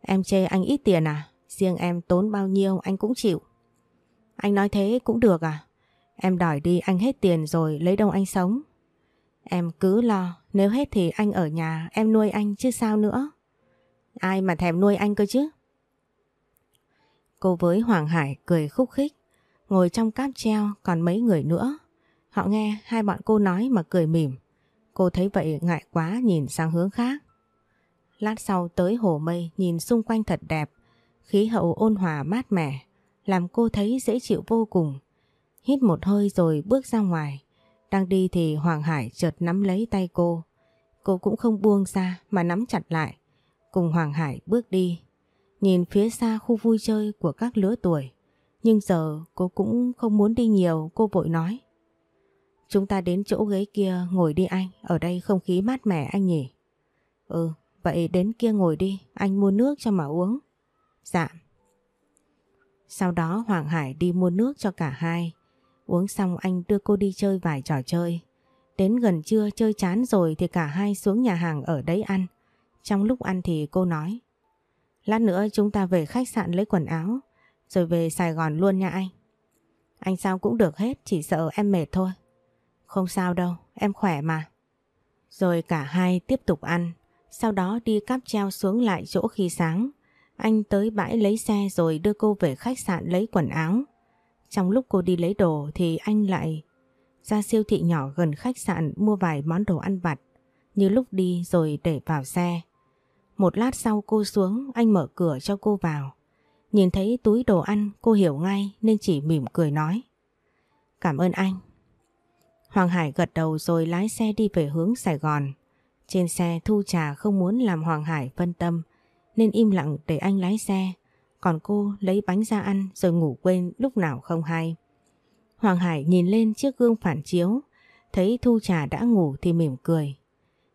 Em chê anh ít tiền à? Riêng em tốn bao nhiêu anh cũng chịu. Anh nói thế cũng được à? Em đòi đi anh hết tiền rồi lấy đâu anh sống. Em cứ lo, nếu hết thì anh ở nhà em nuôi anh chứ sao nữa. Ai mà thèm nuôi anh cơ chứ? Cô với Hoàng Hải cười khúc khích, ngồi trong cáp treo còn mấy người nữa. Họ nghe hai bọn cô nói mà cười mỉm. Cô thấy vậy ngại quá nhìn sang hướng khác. Lát sau tới hồ mây nhìn xung quanh thật đẹp, khí hậu ôn hòa mát mẻ, làm cô thấy dễ chịu vô cùng. Hít một hơi rồi bước ra ngoài. Đang đi thì Hoàng Hải chợt nắm lấy tay cô. Cô cũng không buông ra mà nắm chặt lại. Cùng Hoàng Hải bước đi. Nhìn phía xa khu vui chơi của các lứa tuổi. Nhưng giờ cô cũng không muốn đi nhiều, cô vội nói. Chúng ta đến chỗ ghế kia ngồi đi anh, ở đây không khí mát mẻ anh nhỉ? Ừ, vậy đến kia ngồi đi, anh mua nước cho mà uống. Dạ. Sau đó Hoàng Hải đi mua nước cho cả hai. Uống xong anh đưa cô đi chơi vài trò chơi. Đến gần trưa chơi chán rồi thì cả hai xuống nhà hàng ở đấy ăn. Trong lúc ăn thì cô nói. Lát nữa chúng ta về khách sạn lấy quần áo. Rồi về Sài Gòn luôn nha anh. Anh sao cũng được hết, chỉ sợ em mệt thôi. Không sao đâu, em khỏe mà. Rồi cả hai tiếp tục ăn. Sau đó đi cáp treo xuống lại chỗ khi sáng. Anh tới bãi lấy xe rồi đưa cô về khách sạn lấy quần áo. Trong lúc cô đi lấy đồ thì anh lại ra siêu thị nhỏ gần khách sạn mua vài món đồ ăn vặt như lúc đi rồi để vào xe. Một lát sau cô xuống anh mở cửa cho cô vào. Nhìn thấy túi đồ ăn cô hiểu ngay nên chỉ mỉm cười nói. Cảm ơn anh. Hoàng Hải gật đầu rồi lái xe đi về hướng Sài Gòn. Trên xe Thu Trà không muốn làm Hoàng Hải phân tâm nên im lặng để anh lái xe. Còn cô lấy bánh ra ăn rồi ngủ quên lúc nào không hay. Hoàng Hải nhìn lên chiếc gương phản chiếu, thấy Thu Trà đã ngủ thì mỉm cười.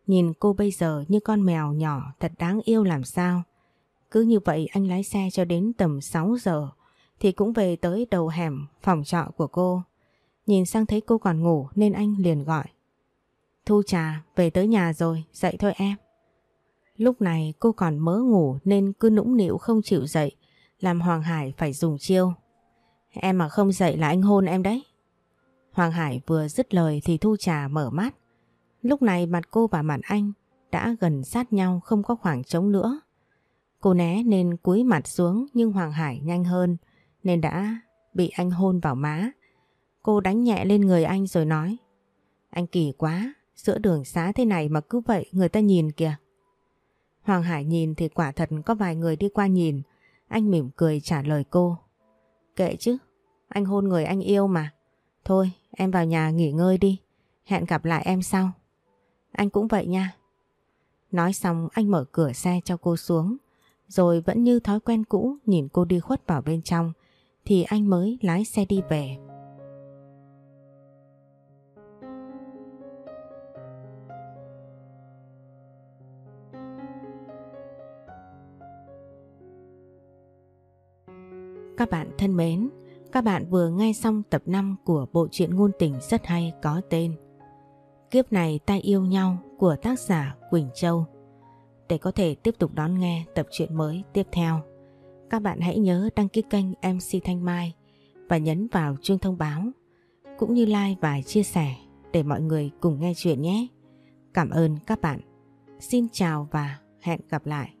Nhìn cô bây giờ như con mèo nhỏ thật đáng yêu làm sao. Cứ như vậy anh lái xe cho đến tầm 6 giờ thì cũng về tới đầu hẻm phòng trọ của cô. Nhìn sang thấy cô còn ngủ nên anh liền gọi. Thu Trà về tới nhà rồi, dậy thôi em. Lúc này cô còn mớ ngủ nên cứ nũng nịu không chịu dậy, làm Hoàng Hải phải dùng chiêu. Em mà không dậy là anh hôn em đấy. Hoàng Hải vừa dứt lời thì Thu Trà mở mắt. Lúc này mặt cô và mặt anh đã gần sát nhau không có khoảng trống nữa. Cô né nên cúi mặt xuống nhưng Hoàng Hải nhanh hơn nên đã bị anh hôn vào má. Cô đánh nhẹ lên người anh rồi nói Anh kỳ quá, giữa đường xá thế này mà cứ vậy người ta nhìn kìa. Hoàng Hải nhìn thì quả thật có vài người đi qua nhìn. Anh mỉm cười trả lời cô. Kệ chứ, anh hôn người anh yêu mà. Thôi, em vào nhà nghỉ ngơi đi. Hẹn gặp lại em sau. Anh cũng vậy nha. Nói xong anh mở cửa xe cho cô xuống. Rồi vẫn như thói quen cũ nhìn cô đi khuất vào bên trong. Thì anh mới lái xe đi về. Các bạn thân mến, các bạn vừa nghe xong tập 5 của bộ truyện ngôn tình rất hay có tên Kiếp này ta yêu nhau của tác giả Quỳnh Châu. Để có thể tiếp tục đón nghe tập truyện mới tiếp theo, các bạn hãy nhớ đăng ký kênh MC Thanh Mai và nhấn vào chuông thông báo, cũng như like và chia sẻ để mọi người cùng nghe chuyện nhé. Cảm ơn các bạn. Xin chào và hẹn gặp lại.